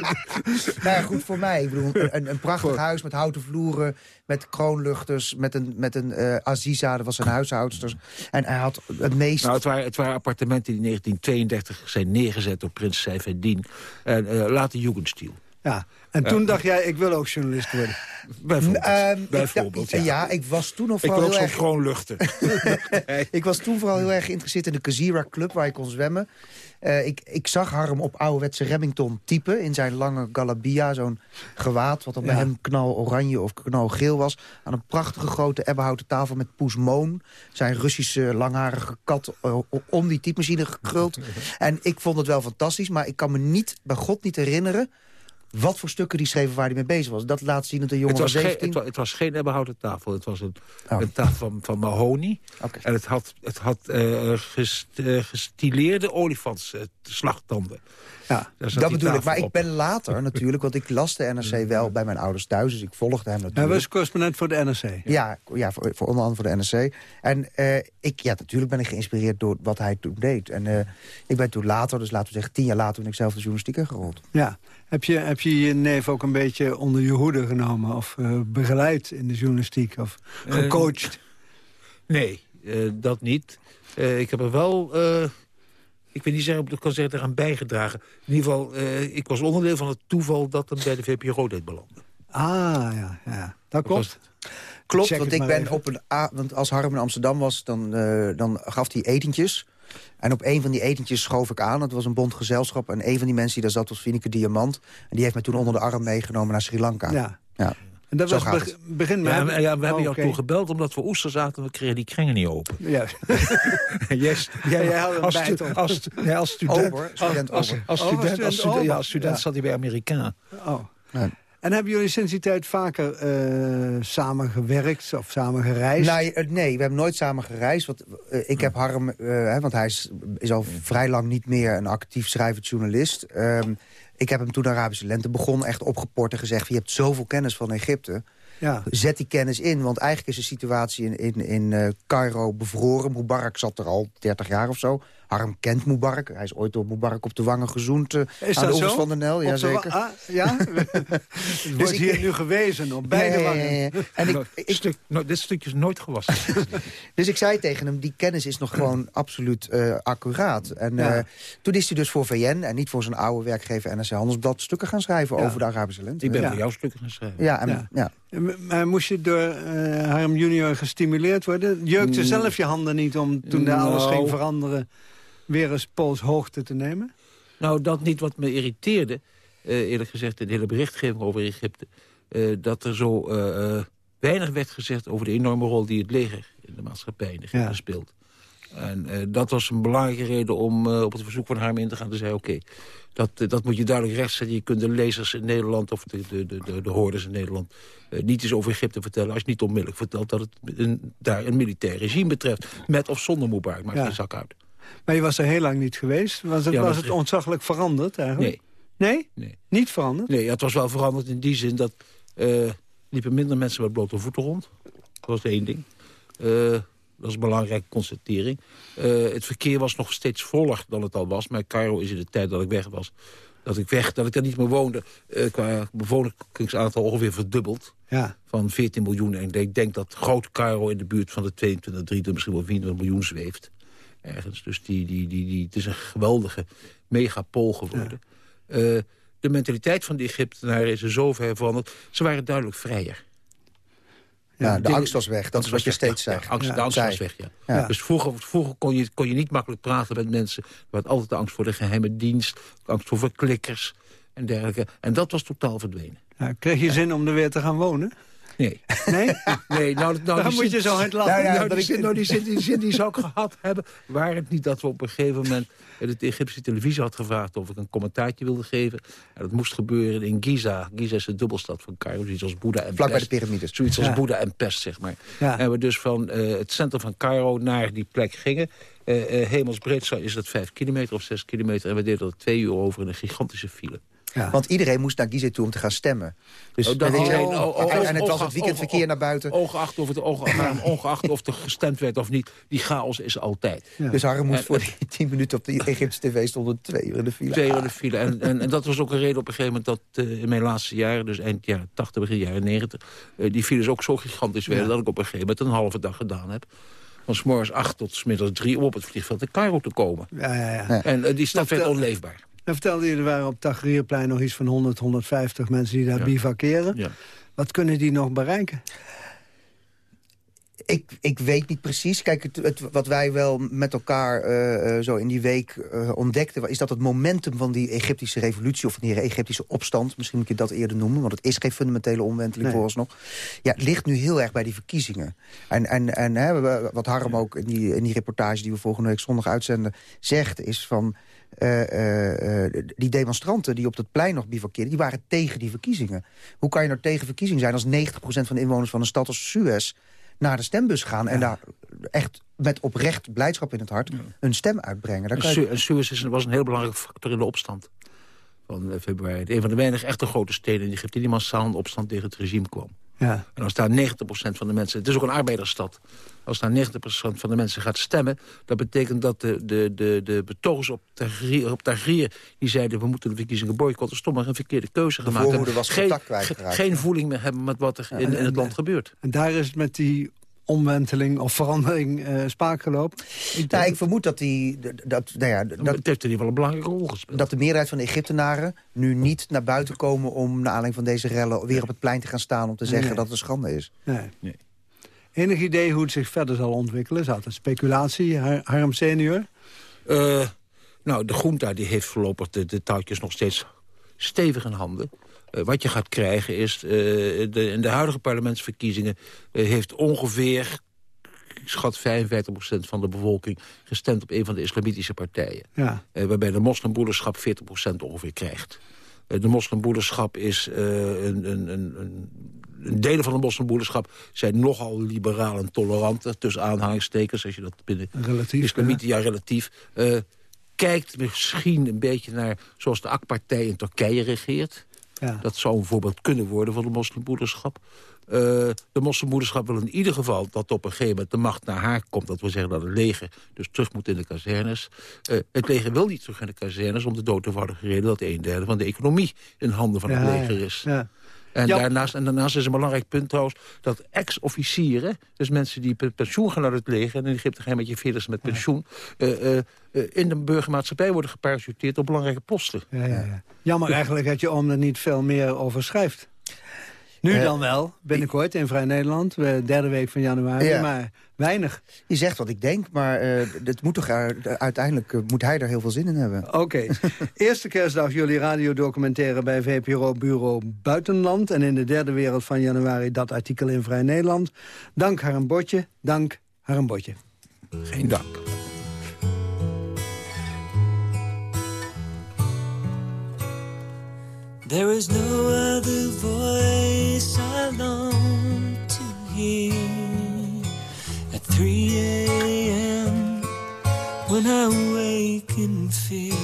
Speaker 26: nou ja, goed voor mij. Ik bedoel, een, een prachtig huis met houten vloeren, met kroonluchters, met een, met een eh, Aziza, dat was zijn huishoudster. En hij had het meest...
Speaker 25: Nou, het waren, het waren appartementen die in 1932 zijn neergezet door prins Seyfeddin. En uh, later Jugendstil.
Speaker 8: Ja. En toen dacht jij, ik wil ook journalist worden.
Speaker 25: Bijvoorbeeld.
Speaker 26: Ehm,
Speaker 25: Bijvoorbeeld,
Speaker 26: ik,
Speaker 25: ja.
Speaker 26: ik was toen nog
Speaker 25: Ik
Speaker 26: vooral
Speaker 25: wil ook
Speaker 26: heel
Speaker 25: zo'n
Speaker 26: erg...
Speaker 25: kroonluchten.
Speaker 26: ik was toen vooral heel erg geïnteresseerd in de Kazira Club... waar je kon zwemmen. Eh, ik, ik zag Harm op ouderwetse Remington typen... in zijn lange galabia, zo'n gewaad... wat dan bij hem knal oranje of knalgeel was... aan een prachtige grote ebbenhouten tafel met Poes Moon... zijn Russische langharige kat eh, om die typemachine gekruld. en ik vond het wel fantastisch, maar ik kan me niet, bij God niet herinneren... wat voor stukken die schreven waar hij mee bezig was. Dat laat zien dat een jongen
Speaker 25: Het was,
Speaker 26: van
Speaker 25: geen,
Speaker 26: 17...
Speaker 25: het, wa- het was geen ebbenhouten tafel. Het was een,
Speaker 26: Oh.
Speaker 25: een tafel van, van mahonie. En het had, het had eh, gest, eh, gestileerde olifantsslachtanden.
Speaker 26: Ja, dat bedoel ik. Maar ik ben later natuurlijk, want ik las de NRC wel bij mijn ouders thuis. Dus ik volgde hem
Speaker 8: Hij
Speaker 26: natuurlijk.
Speaker 8: was correspondent voor de NRC.
Speaker 26: Ja, ja voor, voor onder andere voor de NRC. En eh, ik, ja, natuurlijk ben ik geïnspireerd door wat hij toen deed. En eh, ik ben toen later, dus laten we zeggen tien jaar later... ben ik zelf de journalistiek ingerold.
Speaker 8: Ja. Heb je, heb je je neef ook een beetje onder je hoede genomen... of eh, begeleid in de journalistiek of
Speaker 25: Eh,
Speaker 8: gecoacht?
Speaker 25: Nee, eh, dat niet. Eh, ik heb er wel... ik weet niet zeggen, of ik kan zeggen, eraan bijgedragen. In ieder geval, eh, ik was onderdeel van het toeval dat hem bij de VPRO deed belanden.
Speaker 8: Ah, ja, ja. Dat klopt.
Speaker 26: Klopt,
Speaker 8: Check
Speaker 26: want ik ben
Speaker 8: even.
Speaker 26: op een... a- Want als Harm in Amsterdam was, dan, eh, dan gaf hij etentjes. En op een van die etentjes schoof ik aan. Het was een bond gezelschap. En een van die mensen die daar zat was Fineke Diamant. En die heeft mij toen onder de arm meegenomen naar Sri Lanka.
Speaker 8: Ja.
Speaker 26: ja.
Speaker 8: En dat
Speaker 26: Zo
Speaker 8: was beg-
Speaker 26: het.
Speaker 8: begin
Speaker 25: Ja,
Speaker 8: mei.
Speaker 25: we, ja, we hebben
Speaker 8: Oh,
Speaker 25: jou
Speaker 8: oké.
Speaker 25: toen gebeld omdat we oester zaten... en we kregen die kringen niet open.
Speaker 8: Ja.
Speaker 25: Yes.
Speaker 8: Ja, jij had een
Speaker 25: als, stu-
Speaker 8: op.
Speaker 25: als, nee, als student,
Speaker 26: Ober,
Speaker 25: als,
Speaker 26: student
Speaker 25: als, als
Speaker 8: Oh,
Speaker 25: student,
Speaker 8: student
Speaker 25: als student, ja, als student
Speaker 8: Ja.
Speaker 25: zat hij bij Amerikaan.
Speaker 8: Oh.
Speaker 26: Ja.
Speaker 8: En hebben jullie sinds die tijd vaker eh samen gewerkt of samen gereisd?
Speaker 26: Nee, eh, nee, we hebben nooit samen gereisd. Want, eh, ik heb Harm, eh, hè, want hij is, is al vrij lang niet meer een actief schrijvend journalist. Ehm, ik heb hem toen de Arabische lente begon echt opgeport en gezegd... je hebt zoveel kennis van Egypte,
Speaker 8: Ja.
Speaker 26: zet die kennis in. Want eigenlijk is de situatie in, in, in eh, Cairo bevroren. Mubarak zat er al 30 jaar of zo. Harm kent Mubarak. Hij is ooit door Mubarak op de wangen gezoend uh,
Speaker 8: Is
Speaker 26: aan de
Speaker 8: dat zo?
Speaker 26: van de Nel. Ja,
Speaker 8: de
Speaker 26: zeker.
Speaker 8: ah, ja? Het wordt
Speaker 26: ik-
Speaker 8: hier nu gewezen op beide wangen.
Speaker 26: ja, ja. En ik,
Speaker 25: Nou, stuk, nou, dit stukje is nooit gewassen.
Speaker 26: Dus ik zei tegen hem, die kennis is nog gewoon absoluut eh, accuraat. En
Speaker 8: Ja.
Speaker 26: eh, toen is hij dus voor VN en niet voor zijn oude werkgever NRC Handelsblad... stukken gaan schrijven
Speaker 8: Ja.
Speaker 26: over de Arabische lente.
Speaker 25: Ik ben
Speaker 26: ja.
Speaker 25: voor jouw stukken gaan schrijven.
Speaker 26: Ja, en,
Speaker 8: Ja. Maar moest je door eh Harm junior gestimuleerd worden? Jeukte
Speaker 25: Mm.
Speaker 8: zelf je handen niet om, toen daar alles
Speaker 25: Nou.
Speaker 8: ging veranderen... weer eens Pools hoogte te nemen?
Speaker 25: Nou, dat niet wat me irriteerde, eh, eerlijk gezegd... in de hele berichtgeving over Egypte... eh, dat er zo eh, weinig werd gezegd over de enorme rol... die het leger in de maatschappij in Egypte
Speaker 8: Ja.
Speaker 25: speelt. En dat was een belangrijke reden om op het verzoek van Harm in te gaan. Te zeggen, oké, dat, dat moet je duidelijk rechtzetten. Je kunt de lezers in Nederland of de, de, de, de, de hoorders in Nederland... niet eens over Egypte vertellen als je niet onmiddellijk vertelt... dat het een, daar een militair regime betreft. Met of zonder Mubarak, maakt
Speaker 8: Ja.
Speaker 25: geen zak uit.
Speaker 8: Maar je was er heel lang niet geweest. Was het,
Speaker 25: Ja,
Speaker 8: was het ontzaglijk veranderd eigenlijk?
Speaker 25: Nee.
Speaker 8: Nee?
Speaker 25: Nee.
Speaker 8: Niet veranderd?
Speaker 25: Nee, ja, het was wel veranderd in die zin dat... eh liepen minder mensen met blote voeten rond. Dat was één ding. Eh, dat is een belangrijke constatering. Eh, het verkeer was nog steeds voller dan het al was. Maar Cairo is in de tijd dat ik weg was... dat ik weg, dat ik daar niet meer woonde... eh, qua bevolkingsaantal ongeveer verdubbeld.
Speaker 8: Ja.
Speaker 25: Van 14 miljoen. En ik denk dat groot Cairo in de buurt van de 22, 23, misschien wel 24 miljoen zweeft. Ergens. Dus die, die, die, die, het is een geweldige megapool geworden. Eh, de mentaliteit van de Egyptenaren is er zo ver veranderd. Ze waren duidelijk vrijer.
Speaker 26: Ja, de angst was weg. Dat is wat je steeds zegt.
Speaker 25: Ja, angst,
Speaker 26: Ja.
Speaker 25: de angst was weg, ja.
Speaker 26: Ja.
Speaker 25: Dus vroeger, vroeger kon, je, kon je niet makkelijk praten met mensen. Er was altijd de angst voor de geheime dienst. Angst voor verklikkers en dergelijke. En dat was totaal verdwenen.
Speaker 8: Ja, kreeg je zin om er weer te gaan wonen?
Speaker 25: Nee.
Speaker 8: Nee?
Speaker 25: Nee, nou, nou,
Speaker 8: Dan moet
Speaker 25: zin-
Speaker 8: je zo hard lachen.
Speaker 25: Nou, ja,
Speaker 8: Nou, dat
Speaker 25: die,
Speaker 8: ik-
Speaker 25: zin, nou, die, zin, die zin die zou ik gehad hebben. Waar het niet dat we op een gegeven moment... de Egyptische televisie had gevraagd of ik een commentaartje wilde geven. En dat moest gebeuren in Giza. Giza is de dubbelstad van Cairo. Zoiets als Boeddha en
Speaker 26: Vlak bij
Speaker 25: Pest.
Speaker 26: de piramides.
Speaker 25: Zoiets als
Speaker 8: Ja.
Speaker 25: Boeddha en Pest, zeg maar.
Speaker 8: Ja.
Speaker 25: En we dus van eh, het centrum van Cairo naar die plek gingen. Eh eh, hemelsbreed zou- is dat vijf kilometer of zes kilometer. En we deden er twee uur over in een gigantische file.
Speaker 8: Ja.
Speaker 26: Want iedereen moest naar Gizeh toe om te gaan stemmen. Dus,
Speaker 25: Oh,
Speaker 26: weet je,
Speaker 25: iedereen-
Speaker 26: en,
Speaker 25: oh, oh,
Speaker 26: en het
Speaker 25: oh,
Speaker 26: was het
Speaker 25: oh,
Speaker 26: weekendverkeer
Speaker 25: oh,
Speaker 26: naar buiten.
Speaker 25: Ongeacht of, het, ongeacht, ongeacht of er gestemd werd of niet. Die chaos is altijd.
Speaker 8: Ja.
Speaker 26: Dus Harry moest
Speaker 25: En-
Speaker 26: voor die tien minuten op de Egyptische tv stonden twee uur in de file.
Speaker 25: Twee uur in de file. En, en, en dat was ook een reden op een gegeven moment dat eh, in mijn laatste jaren... dus eind jaren 80, begin jaren 90... eh, die files ook zo gigantisch werden...
Speaker 8: Ja.
Speaker 25: dat ik op een gegeven moment een halve dag gedaan heb. Van s morgens acht tot s middags drie om op het vliegveld in Cairo te komen.
Speaker 8: Ja, ja, ja.
Speaker 25: En eh, die stad
Speaker 8: Dat,
Speaker 25: werd onleefbaar.
Speaker 8: Dan vertelde je, er waren op Tagrierplein nog iets van 100, 150 mensen die daar
Speaker 25: Ja.
Speaker 8: bivakeren.
Speaker 25: Ja.
Speaker 8: Wat kunnen die nog bereiken?
Speaker 26: Ik, ik weet niet precies. Kijk, het, het- wat wij wel met elkaar eh, eh, zo in die week eh, ontdekten... is dat het momentum van die Egyptische revolutie... of van die Egyptische opstand, misschien moet je dat eerder noemen... want het is geen fundamentele omwenteling
Speaker 8: Nee.
Speaker 26: vooralsnog... ja, het ligt nu heel erg bij die verkiezingen. En, en, en hè, wat Harm ook in die, in die reportage... die we volgende week zondag uitzenden, zegt... is van eh, eh, eh, die demonstranten die op het plein nog bivakkeerden... die waren tegen die verkiezingen. Hoe kan je nou tegen verkiezingen zijn... als 90% van de inwoners van een stad als Suez naar de stembus gaan... en daar echt met oprecht blijdschap in het hart hun stem uitbrengen. Daar kan je...
Speaker 25: Suez was een heel belangrijke factor in de opstand van februari. Een van de weinige echte grote steden in Egypte... die massaal in opstand tegen het regime kwam.
Speaker 8: Ja.
Speaker 25: En als daar 90% van de mensen... Het is ook een arbeidersstad. Als daar 90% van de mensen gaat stemmen... dat betekent dat de, de, de, de betogers op Tahrir, op die zeiden we moeten de verkiezingen boycotten... stom maar een verkeerde keuze gemaakt hebben.
Speaker 26: was
Speaker 25: geen, geen voeling meer hebben met wat er in, in het land gebeurt.
Speaker 8: En daar is het met die omwenteling of verandering eh spaak gelopen?
Speaker 26: Nou, ik vermoed dat die... Dat, nou ja, dat,
Speaker 25: het heeft in ieder geval een belangrijke rol gespeeld.
Speaker 26: Dat de meerderheid van de Egyptenaren nu niet naar buiten komen... om naar aanleiding van deze rellen weer op het plein te gaan staan... om te zeggen
Speaker 8: Nee.
Speaker 26: dat het een schande is.
Speaker 8: Nee. Enig idee hoe het zich verder zal ontwikkelen? Is altijd speculatie, Har- Harm senior?
Speaker 25: Eh, nou, de junta die heeft voorlopig de, de touwtjes nog steeds stevig in handen. Eh, wat je gaat krijgen is, eh, de, in de huidige parlementsverkiezingen... eh, heeft ongeveer, ik schat 55% van de bevolking... gestemd op een van de islamitische partijen.
Speaker 8: Ja.
Speaker 25: Waarbij de moslimbroederschap 40% ongeveer krijgt. De moslimbroederschap is een, een, een, een, een delen van de moslimbroederschap zijn nogal liberaal en tolerant, tussen aanhalingstekens, als je dat binnen
Speaker 8: Relatief,
Speaker 25: ja, relatief. kijkt misschien een beetje naar zoals de AK-partij in Turkije regeert.
Speaker 8: Ja.
Speaker 25: Dat zou een voorbeeld kunnen worden van de moslimbroederschap. Eh, de moslimbroederschap wil in ieder geval dat op een gegeven moment de macht naar haar komt. Dat we zeggen dat het leger dus terug moet in de kazernes. Eh, het leger wil niet terug in de kazernes om de dood eenvoudige reden... dat een derde van de economie in handen van het leger
Speaker 8: ja,
Speaker 25: is.
Speaker 8: ja.
Speaker 25: En,
Speaker 8: Ja.
Speaker 25: daarnaast, en daarnaast is een belangrijk punt trouwens... dat ex-officieren, dus mensen die pe- pensioen gaan uit het leger... en in Egypte ga je met je veerders met pensioen... eh, eh, eh, in de burgermaatschappij worden geparachuteerd op belangrijke posten.
Speaker 8: Ja, ja, ja. Jammer eigenlijk dat je om er niet veel meer over schrijft. Nu
Speaker 26: Eh,
Speaker 8: dan wel, binnenkort in Vrij Nederland, eh, derde week van januari,
Speaker 26: Ja.
Speaker 8: maar weinig.
Speaker 26: Je zegt wat ik denk, maar eh, het moet toch, uiteindelijk eh, moet hij er heel veel zin in hebben.
Speaker 8: Oké. Eerste kerstdag jullie radiodocumentaire bij VPRO Bureau Buitenland. En in de derde wereld van januari dat artikel in Vrij Nederland. Dank Harm Botje, dank Harm Botje.
Speaker 25: Geen dank.
Speaker 27: There is no other voice I long to hear at 3 a.m. when I wake in fear.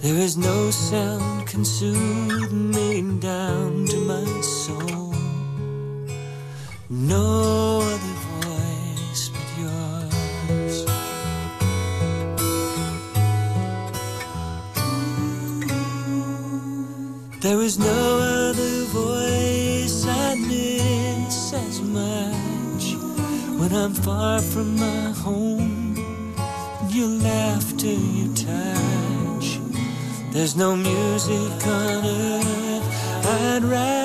Speaker 27: There is no sound can soothe me down to my soul. No other There is no other voice I miss as much when I'm far from my home. Your laughter, your touch. There's no music on earth I'd rather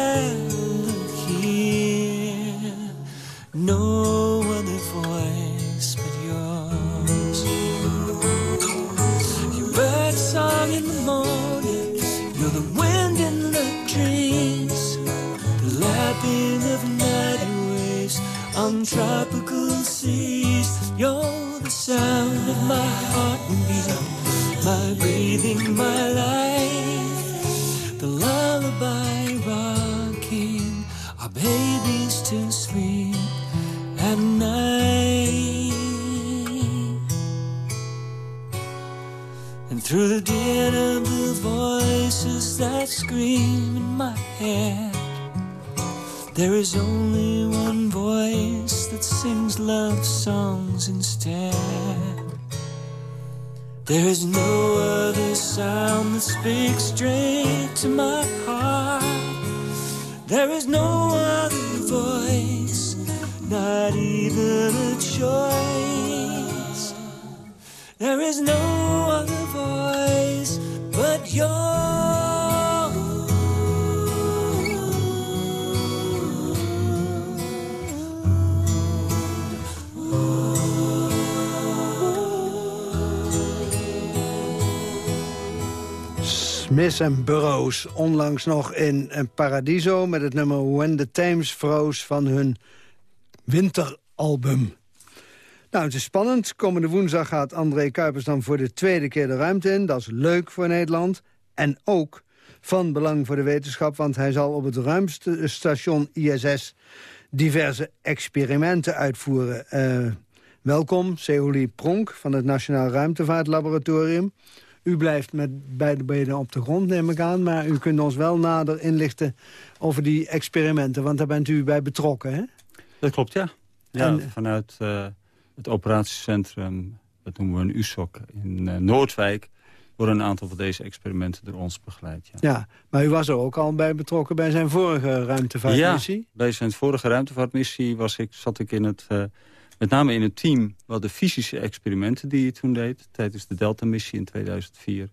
Speaker 8: Smith en Burroughs. Onlangs nog in een Paradiso met het nummer When the Thames Froze van hun winteralbum. Nou, het is spannend. Komende woensdag gaat André Kuipers dan voor de tweede keer de ruimte in. Dat is leuk voor Nederland. En ook van belang voor de wetenschap, want hij zal op het ruimtestation ISS diverse experimenten uitvoeren. Uh, welkom, Seoli Pronk van het Nationaal Ruimtevaartlaboratorium. U blijft met beide benen op de grond, neem ik aan. Maar u kunt ons wel nader inlichten over die experimenten. Want daar bent u bij betrokken, hè?
Speaker 28: Dat klopt, ja. ja vanuit uh, het operatiecentrum, dat noemen we een USOC, in uh, Noordwijk worden een aantal van deze experimenten door ons begeleid.
Speaker 8: Ja. ja, maar u was er ook al bij betrokken bij zijn vorige ruimtevaartmissie?
Speaker 28: Ja, bij zijn vorige ruimtevaartmissie was ik, zat ik in het, uh, met name in het team... wat de fysische experimenten die hij toen deed... tijdens de Delta-missie in 2004,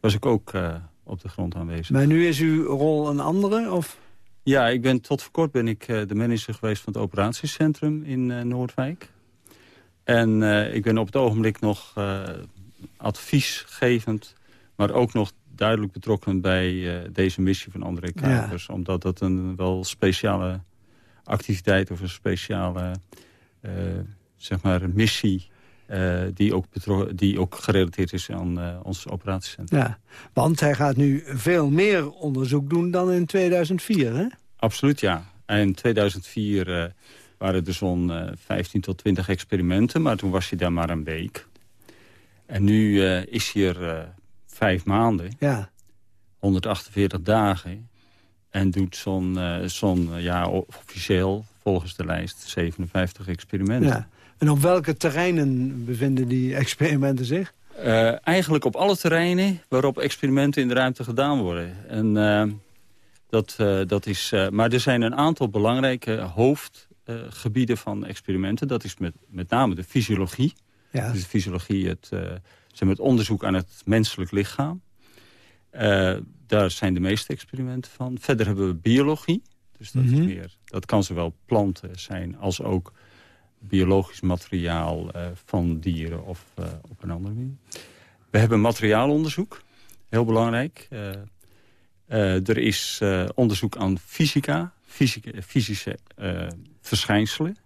Speaker 28: was ik ook uh, op de grond aanwezig.
Speaker 8: Maar nu is uw rol een andere? Of?
Speaker 28: Ja, ik ben, tot voor kort ben ik uh, de manager geweest van het operatiecentrum in Noordwijk. En ik ben op het ogenblik nog adviesgevend, maar ook nog duidelijk betrokken bij deze missie van André Kuipers. Omdat dat een wel speciale activiteit of een speciale zeg maar missie uh, die, ook die ook gerelateerd is aan ons operatiecentrum.
Speaker 8: Ja, want hij gaat nu veel meer onderzoek doen dan in 2004, hè?
Speaker 28: Absoluut, ja. En in 2004 waren er zo'n 15 tot 20 experimenten, maar toen was hij daar maar een week. En nu is hij er vijf maanden.
Speaker 8: Ja.
Speaker 28: 148 dagen. En doet zo'n, zo'n ja, officieel, volgens de lijst, 57 experimenten. Ja.
Speaker 8: En op welke terreinen bevinden die experimenten zich?
Speaker 28: eigenlijk op alle terreinen waarop experimenten in de ruimte gedaan worden. En, dat, dat is, maar er zijn een aantal belangrijke hoofdgebieden van experimenten. Dat is met, met name de fysiologie. Ja. Dus de fysiologie, het, zeg het onderzoek aan het menselijk lichaam. Daar zijn de meeste experimenten van. Verder hebben we biologie. Dus dat, is mhm. meer, dat kan zowel planten zijn als ook biologisch materiaal uh, van dieren of op een andere manier. We hebben materiaalonderzoek, heel belangrijk. er is onderzoek aan fysica, fysica fysische verschijnselen.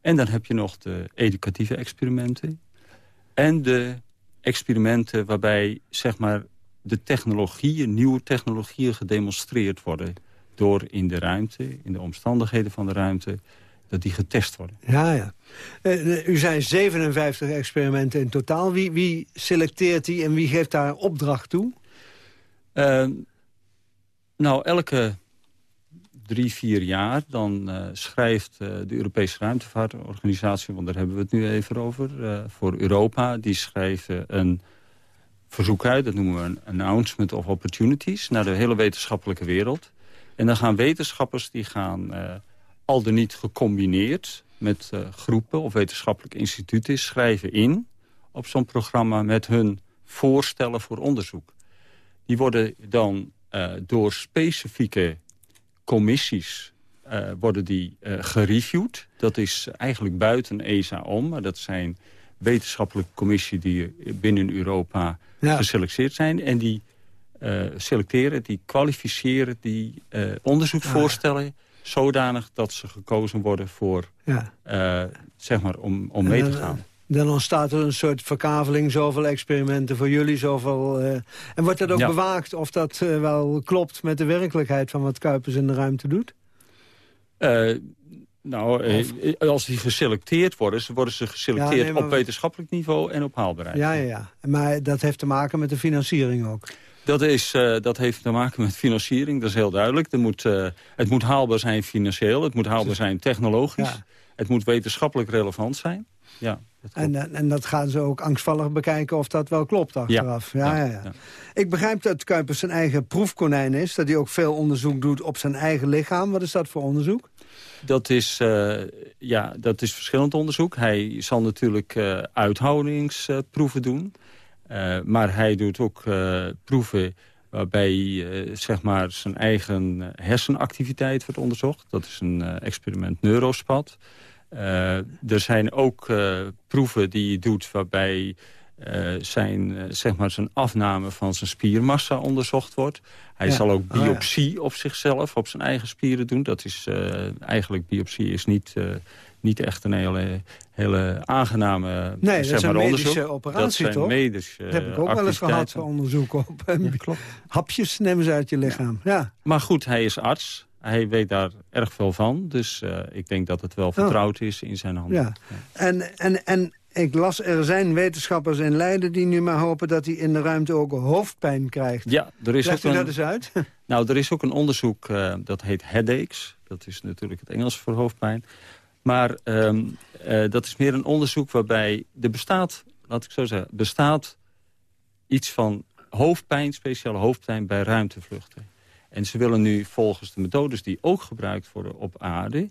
Speaker 28: En dan heb je nog de educatieve experimenten. En de experimenten waarbij zeg maar, de technologieën, nieuwe technologieën gedemonstreerd worden. Door in de ruimte, in de omstandigheden van de ruimte, dat die getest worden.
Speaker 8: Ja, ja. Uh, u zei 57 experimenten in totaal. Wie, wie selecteert die en wie geeft daar opdracht toe?
Speaker 28: Uh, nou, elke drie, vier jaar... dan uh, schrijft de Europese Ruimtevaartorganisatie... want daar hebben we het nu even over, voor Europa... die schrijven een verzoek uit, dat noemen we een announcement of opportunities... naar de hele wetenschappelijke wereld. En dan gaan wetenschappers, die gaan al dan niet gecombineerd... met groepen of wetenschappelijke instituten schrijven in... op zo'n programma met hun voorstellen voor onderzoek. Die worden dan door specifieke commissies uh, worden die uh, gereviewd. Dat is eigenlijk buiten ESA om. Maar dat zijn wetenschappelijke commissies die binnen Europa geselecteerd zijn. En die uh, selecteren, die kwalificeren die onderzoeksvoorstellen... zodanig dat ze gekozen worden voor, ja. zeg maar, om, om mee te gaan.
Speaker 8: Dan ontstaat er een soort verkaveling, zoveel experimenten voor jullie, zoveel... Uh, en wordt dat ook bewaakt of dat uh, wel klopt met de werkelijkheid van wat Kuipers in de ruimte doet?
Speaker 28: Uh, nou, als die geselecteerd worden, worden ze geselecteerd op wetenschappelijk niveau en op haalbaarheid.
Speaker 8: Ja, ja, ja, maar dat heeft te maken met de financiering ook.
Speaker 28: Dat, is, dat heeft te maken met financiering, dat is heel duidelijk. Er moet, het moet haalbaar zijn financieel, het moet haalbaar zijn technologisch. Het moet wetenschappelijk relevant zijn. Ja.
Speaker 8: En, en dat gaan ze ook angstvallig bekijken of dat wel klopt achteraf. Ja. Ja, ja, Ik begrijp dat Kuipers zijn eigen proefkonijn is. Dat hij ook veel onderzoek doet op zijn eigen lichaam. Wat is dat voor onderzoek?
Speaker 28: Dat is, uh, ja, dat is verschillend onderzoek. Hij zal natuurlijk uh, uithoudingsproeven doen. Uh, maar hij doet ook proeven waarbij zeg maar zijn eigen hersenactiviteit wordt onderzocht. Dat is een experiment Neurospad. Uh, er zijn ook proeven die je doet waarbij eh, zijn, eh, zeg maar zijn afname van zijn spiermassa onderzocht wordt. Hij
Speaker 8: Ja.
Speaker 28: zal ook
Speaker 8: Oh, ja.
Speaker 28: biopsie op zichzelf, op zijn eigen spieren doen. Dat is eh, eigenlijk, biopsie is niet, eh, niet echt een hele, hele aangename
Speaker 8: Nee, dat
Speaker 28: zeg maar,
Speaker 8: medische
Speaker 28: onderzoek.
Speaker 8: operatie,
Speaker 28: dat zijn
Speaker 8: toch?
Speaker 28: medische
Speaker 8: Dat heb ik ook wel eens gehad, onderzoek op. En Hapjes nemen ze uit je lichaam. Ja.
Speaker 28: Maar goed, hij is arts. Hij weet daar erg veel van. Dus eh, ik denk dat het wel vertrouwd is in zijn handen.
Speaker 8: Oh. Ja. En, en, en ik las, er zijn wetenschappers in Leiden die nu maar hopen dat hij in de ruimte ook hoofdpijn krijgt.
Speaker 28: Ja, er is
Speaker 8: Legt
Speaker 28: ook
Speaker 8: u
Speaker 28: een,
Speaker 8: dat eens uit?
Speaker 28: Nou, er is ook een onderzoek eh, dat heet headaches. Dat is natuurlijk het Engels voor hoofdpijn. Maar ehm, eh, dat is meer een onderzoek waarbij er bestaat, laat ik zo zeggen, bestaat iets van hoofdpijn, speciale hoofdpijn bij ruimtevluchten. En ze willen nu volgens de methodes die ook gebruikt worden op aarde,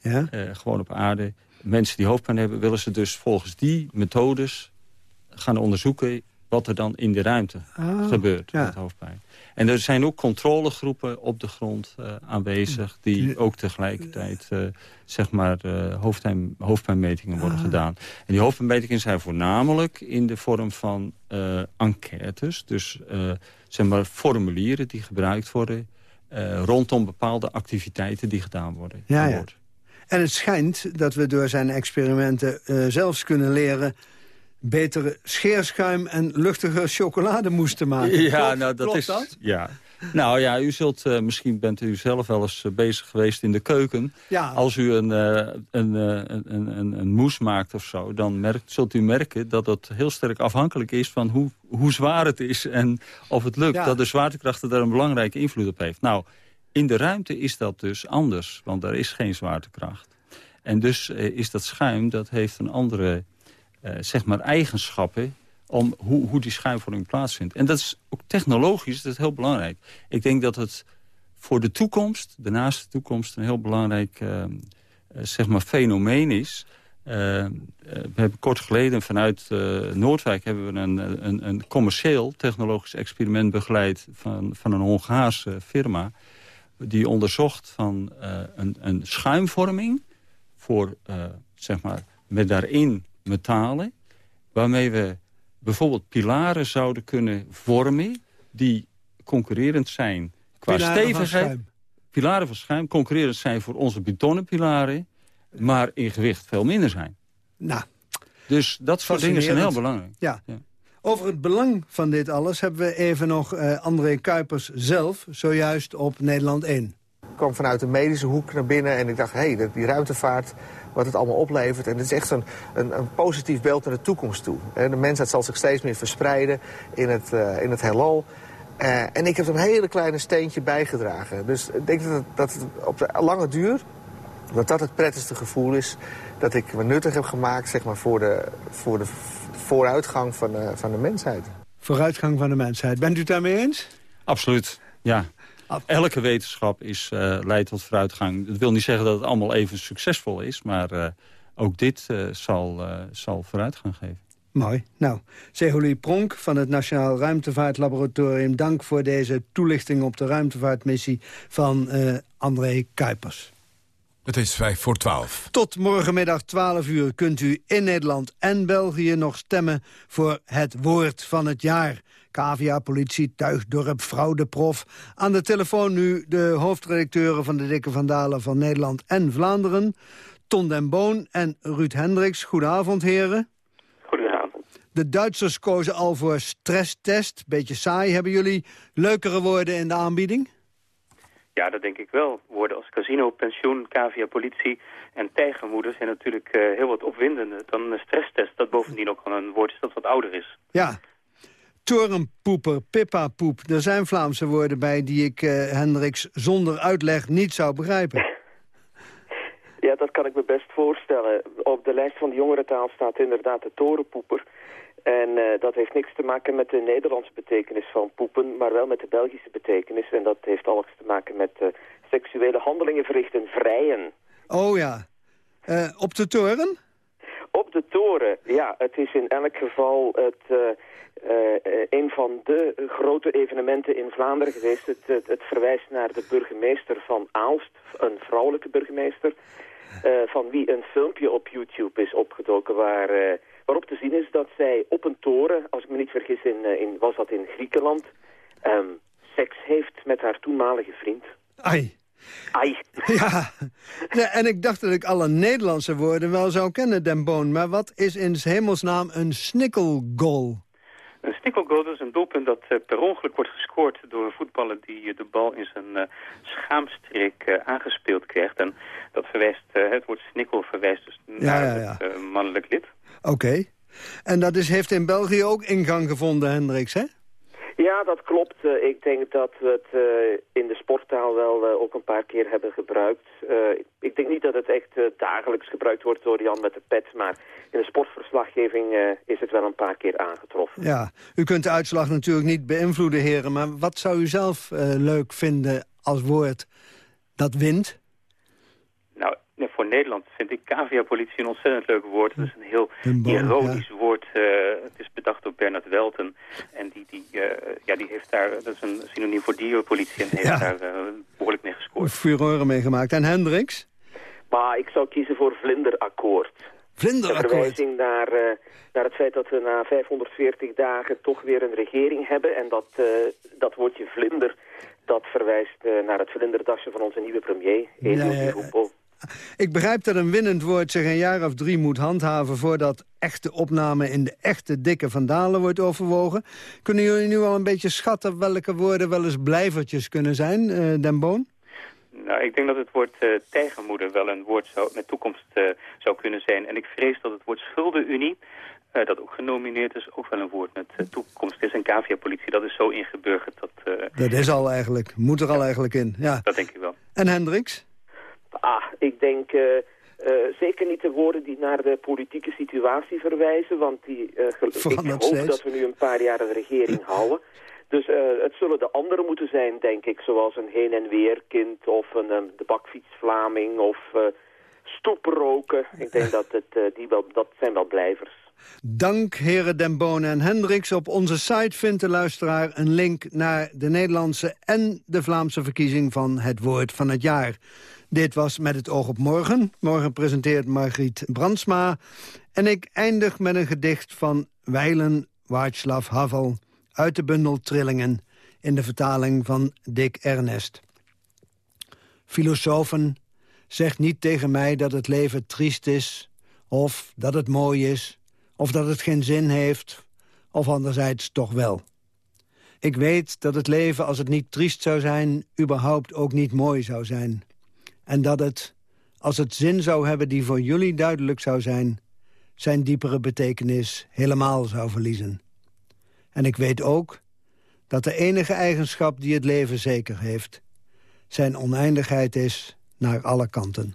Speaker 8: Ja.
Speaker 28: eh, gewoon op aarde, mensen die hoofdpijn hebben, willen ze dus volgens die methodes gaan onderzoeken wat er dan in de ruimte
Speaker 8: Ah,
Speaker 28: gebeurt
Speaker 8: ja.
Speaker 28: met hoofdpijn. En er zijn ook controlegroepen op de grond eh, aanwezig... die ook tegelijkertijd eh, zeg maar, eh, hoofdpijn, hoofdpijnmetingen worden
Speaker 8: Ah.
Speaker 28: gedaan. En die hoofdpijnmetingen zijn voornamelijk in de vorm van enquêtes. Dus zeg maar, formulieren die gebruikt worden... rondom bepaalde activiteiten die gedaan worden.
Speaker 8: Ja, ja. En het schijnt dat we door zijn experimenten zelfs kunnen leren... betere scheerschuim en luchtige chocolademousse te maken.
Speaker 28: Ja,
Speaker 8: Klopt-
Speaker 28: nou, dat
Speaker 8: klopt
Speaker 28: is.
Speaker 8: dat?
Speaker 28: Ja. Nou ja, u zult, eh, misschien bent u zelf wel eens eh, bezig geweest in de keuken.
Speaker 8: Ja.
Speaker 28: Als u een, eh, een, eh, een, een, een, mousse maakt of zo, dan merkt, zult u merken dat het heel sterk afhankelijk is van hoe, hoe zwaar het is en of het lukt.
Speaker 8: Ja.
Speaker 28: Dat de zwaartekracht er daar een belangrijke invloed op heeft. Nou, in de ruimte is dat dus anders, want daar is geen zwaartekracht. En dus is dat schuim, dat heeft een andere eh, zeg maar eigenschappen om hoe, hoe die schuimvorming plaatsvindt. En dat is ook technologisch dat is heel belangrijk. Ik denk dat het voor de toekomst, de naaste toekomst... een heel belangrijk eh, eh, zeg maar fenomeen is. We hebben kort geleden vanuit Noordwijk... hebben we een, een, een commercieel technologisch experiment begeleid... van, van een Hongaarse firma... die onderzocht van een, een schuimvorming... voor, zeg maar, met daarin metalen... waarmee we bijvoorbeeld pilaren zouden kunnen vormen... die concurrerend zijn qua
Speaker 8: Pilaren
Speaker 28: stevigheid. Pilaren van schuim concurrerend zijn voor onze betonnen pilaren... maar in gewicht veel minder zijn.
Speaker 8: Nou,
Speaker 28: Dus dat soort dingen zijn heel belangrijk.
Speaker 8: Ja. Over het belang van dit alles hebben we even nog eh, André Kuipers zelf... zojuist op Nederland 1.
Speaker 29: Ik kwam vanuit de medische hoek naar binnen en ik dacht, hé, hey, die ruimtevaart, wat het allemaal oplevert. En het is echt zo'n een, een positief beeld naar de toekomst toe. De mensheid zal zich steeds meer verspreiden in het, eh, in het heelal. Eh, en ik heb er een hele kleine steentje bijgedragen. Dus ik denk dat het, dat het op de lange duur, dat dat het prettigste gevoel is... dat ik me nuttig heb gemaakt zeg maar, voor, de, voor de vooruitgang van, eh, van de mensheid.
Speaker 8: Vooruitgang van de mensheid. Bent u het daarmee eens?
Speaker 28: Absoluut, ja. Elke wetenschap is, eh, leidt tot vooruitgang. Dat wil niet zeggen dat het allemaal even succesvol is... maar eh, ook dit eh, zal, eh, zal vooruitgang geven.
Speaker 8: Mooi. Nou, Segoli Pronk van het Nationaal Ruimtevaartlaboratorium... dank voor deze toelichting op de ruimtevaartmissie van eh, André Kuipers.
Speaker 7: Het is vijf voor twaalf.
Speaker 8: Tot morgenmiddag 12 uur kunt u in Nederland en België nog stemmen voor het woord van het jaar. Cavia, politie, tuigdorp, fraudeprof. Aan de telefoon nu de hoofdredacteuren van de Dikke Vandalen van Nederland en Vlaanderen. Ton den Boon en Ruud Hendricks. Goedenavond, heren.
Speaker 30: Goedenavond.
Speaker 8: De Duitsers kozen al voor stresstest. Beetje saai. Hebben jullie leukere woorden in de aanbieding?
Speaker 30: Ja, dat denk ik wel. Woorden als casino, pensioen, cavia, politie en tijgermoeder zijn natuurlijk eh, heel wat opwindender dan een stresstest. Dat bovendien ook al een woord is dat wat ouder is.
Speaker 8: Ja. Torenpoeper, pippapoep. Er zijn Vlaamse woorden bij die ik, eh, Hendricks, zonder uitleg niet zou begrijpen.
Speaker 31: Ja, dat kan ik me best voorstellen. Op de lijst van de jongerentaal staat inderdaad de torenpoeper. En eh, dat heeft niks te maken met de Nederlandse betekenis van poepen, maar wel met de Belgische betekenis. En dat heeft alles te maken met eh, seksuele handelingen verrichten, vrijen.
Speaker 8: Oh ja. Op de toren?
Speaker 31: Op de toren, ja, het is in elk geval het, uh, uh, een van de grote evenementen in Vlaanderen geweest. Het, het, verwijst naar de burgemeester van Aalst, een vrouwelijke burgemeester, van wie een filmpje op YouTube is opgedoken waar, waarop te zien is dat zij op een toren, als ik me niet vergis, in, in, was dat in Griekenland, um, seks heeft met haar toenmalige vriend.
Speaker 8: Ai.
Speaker 31: Ai.
Speaker 8: Ja, en ik dacht dat ik alle Nederlandse woorden wel zou kennen, Den Boon. Maar wat is in hemelsnaam een snikkelgoal?
Speaker 30: Een snikkelgoal is een doelpunt dat uh, per ongeluk wordt gescoord door een voetballer die uh, de bal in zijn uh, schaamstreek aangespeeld krijgt. En dat verwijst, het woord snikkel verwijst dus naar ja, ja. het mannelijk lid.
Speaker 8: Oké. En dat is, heeft in België ook ingang gevonden, Hendricks, hè?
Speaker 31: Ja, dat klopt. Uh, ik denk dat we het uh, in de sporttaal wel uh, ook een paar keer hebben gebruikt. ik denk niet dat het echt dagelijks gebruikt wordt door Jan met de pet, maar in de sportverslaggeving is het wel een paar keer aangetroffen.
Speaker 8: Ja, u kunt de uitslag natuurlijk niet beïnvloeden, heren, maar wat zou u zelf leuk vinden als woord dat wint?
Speaker 30: Voor Nederland vind ik cavia-politie een ontzettend leuk woord. Het is een heel ironisch woord. Uh, het is bedacht door Bernard Welten. En die, die, uh, ja, die heeft daar, dat is een synoniem voor dierenpolitie. En heeft ja. daar uh, behoorlijk mee gescoord.
Speaker 8: Furoren meegemaakt. En Hendricks?
Speaker 31: Maar ik zou kiezen voor vlinderakkoord.
Speaker 8: Vlinderakkoord?
Speaker 31: Een verwijzing naar, naar het feit dat we na 540 dagen toch weer een regering hebben. En dat, dat woordje vlinder, dat verwijst naar het vlinderdasje van onze nieuwe premier, Elio ja, ja,
Speaker 8: ik begrijp dat een winnend woord zich een jaar of drie moet handhaven... voordat echte opname in de echte dikke vandalen wordt overwogen. Kunnen jullie nu al een beetje schatten welke woorden wel eens blijvertjes kunnen zijn, uh, Den Boon?
Speaker 30: Nou, ik denk dat het woord uh, tijgermoeder wel een woord zou, met toekomst uh, zou kunnen zijn. En ik vrees dat het woord schuldenunie, uh, dat ook genomineerd is, ook wel een woord met toekomst is. En cavia-politie, dat is zo ingeburgerd dat...
Speaker 8: dat is al eigenlijk, moet er al eigenlijk in, ja.
Speaker 30: Dat denk ik wel.
Speaker 8: En Hendricks?
Speaker 31: Ah, ik denk uh, uh, zeker niet de woorden die naar de politieke situatie verwijzen. Want die, uh, ik hoop steeds. dat we nu een paar jaar een regering houden. Dus het zullen de anderen moeten zijn, denk ik. Zoals een heen- en weerkind of een, de bakfietsvlaming of stoeproken. Ik denk dat het, die wel, dat zijn wel blijvers.
Speaker 8: Dank heren Den Boon en Hendricks. Op onze site vindt de luisteraar een link naar de Nederlandse en de Vlaamse verkiezing van het woord van het jaar. Dit was Met het oog op morgen. Morgen presenteert Margriet Brandsma. En ik eindig met een gedicht van Weilen Václav Havel... uit de bundel Trillingen in de vertaling van Dick Ernest. Filosofen, zeg niet tegen mij dat het leven triest is... of dat het mooi is, of dat het geen zin heeft... of anderzijds toch wel. Ik weet dat het leven, als het niet triest zou zijn... überhaupt ook niet mooi zou zijn... En dat het, als het zin zou hebben die voor jullie duidelijk zou zijn... zijn diepere betekenis helemaal zou verliezen. En ik weet ook dat de enige eigenschap die het leven zeker heeft... zijn oneindigheid is naar alle kanten.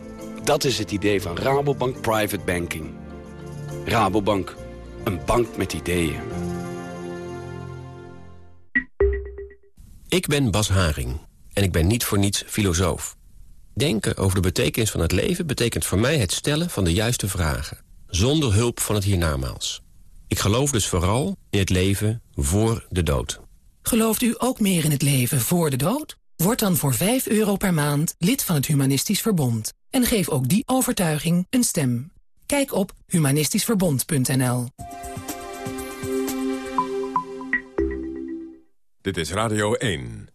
Speaker 32: Dat is het idee van Rabobank Private Banking. Rabobank, een bank met ideeën.
Speaker 33: Ik ben Bas Haring en ik ben niet voor niets filosoof. Denken over de betekenis van het leven betekent voor mij het stellen van de juiste vragen. Zonder hulp van het hiernamaals. Ik geloof dus vooral in het leven voor de dood.
Speaker 34: Gelooft u ook meer in het leven voor de dood? Word dan voor 5 euro per maand lid van het Humanistisch Verbond. En geef ook die overtuiging een stem. Kijk op humanistischverbond.nl
Speaker 7: Dit is Radio 1.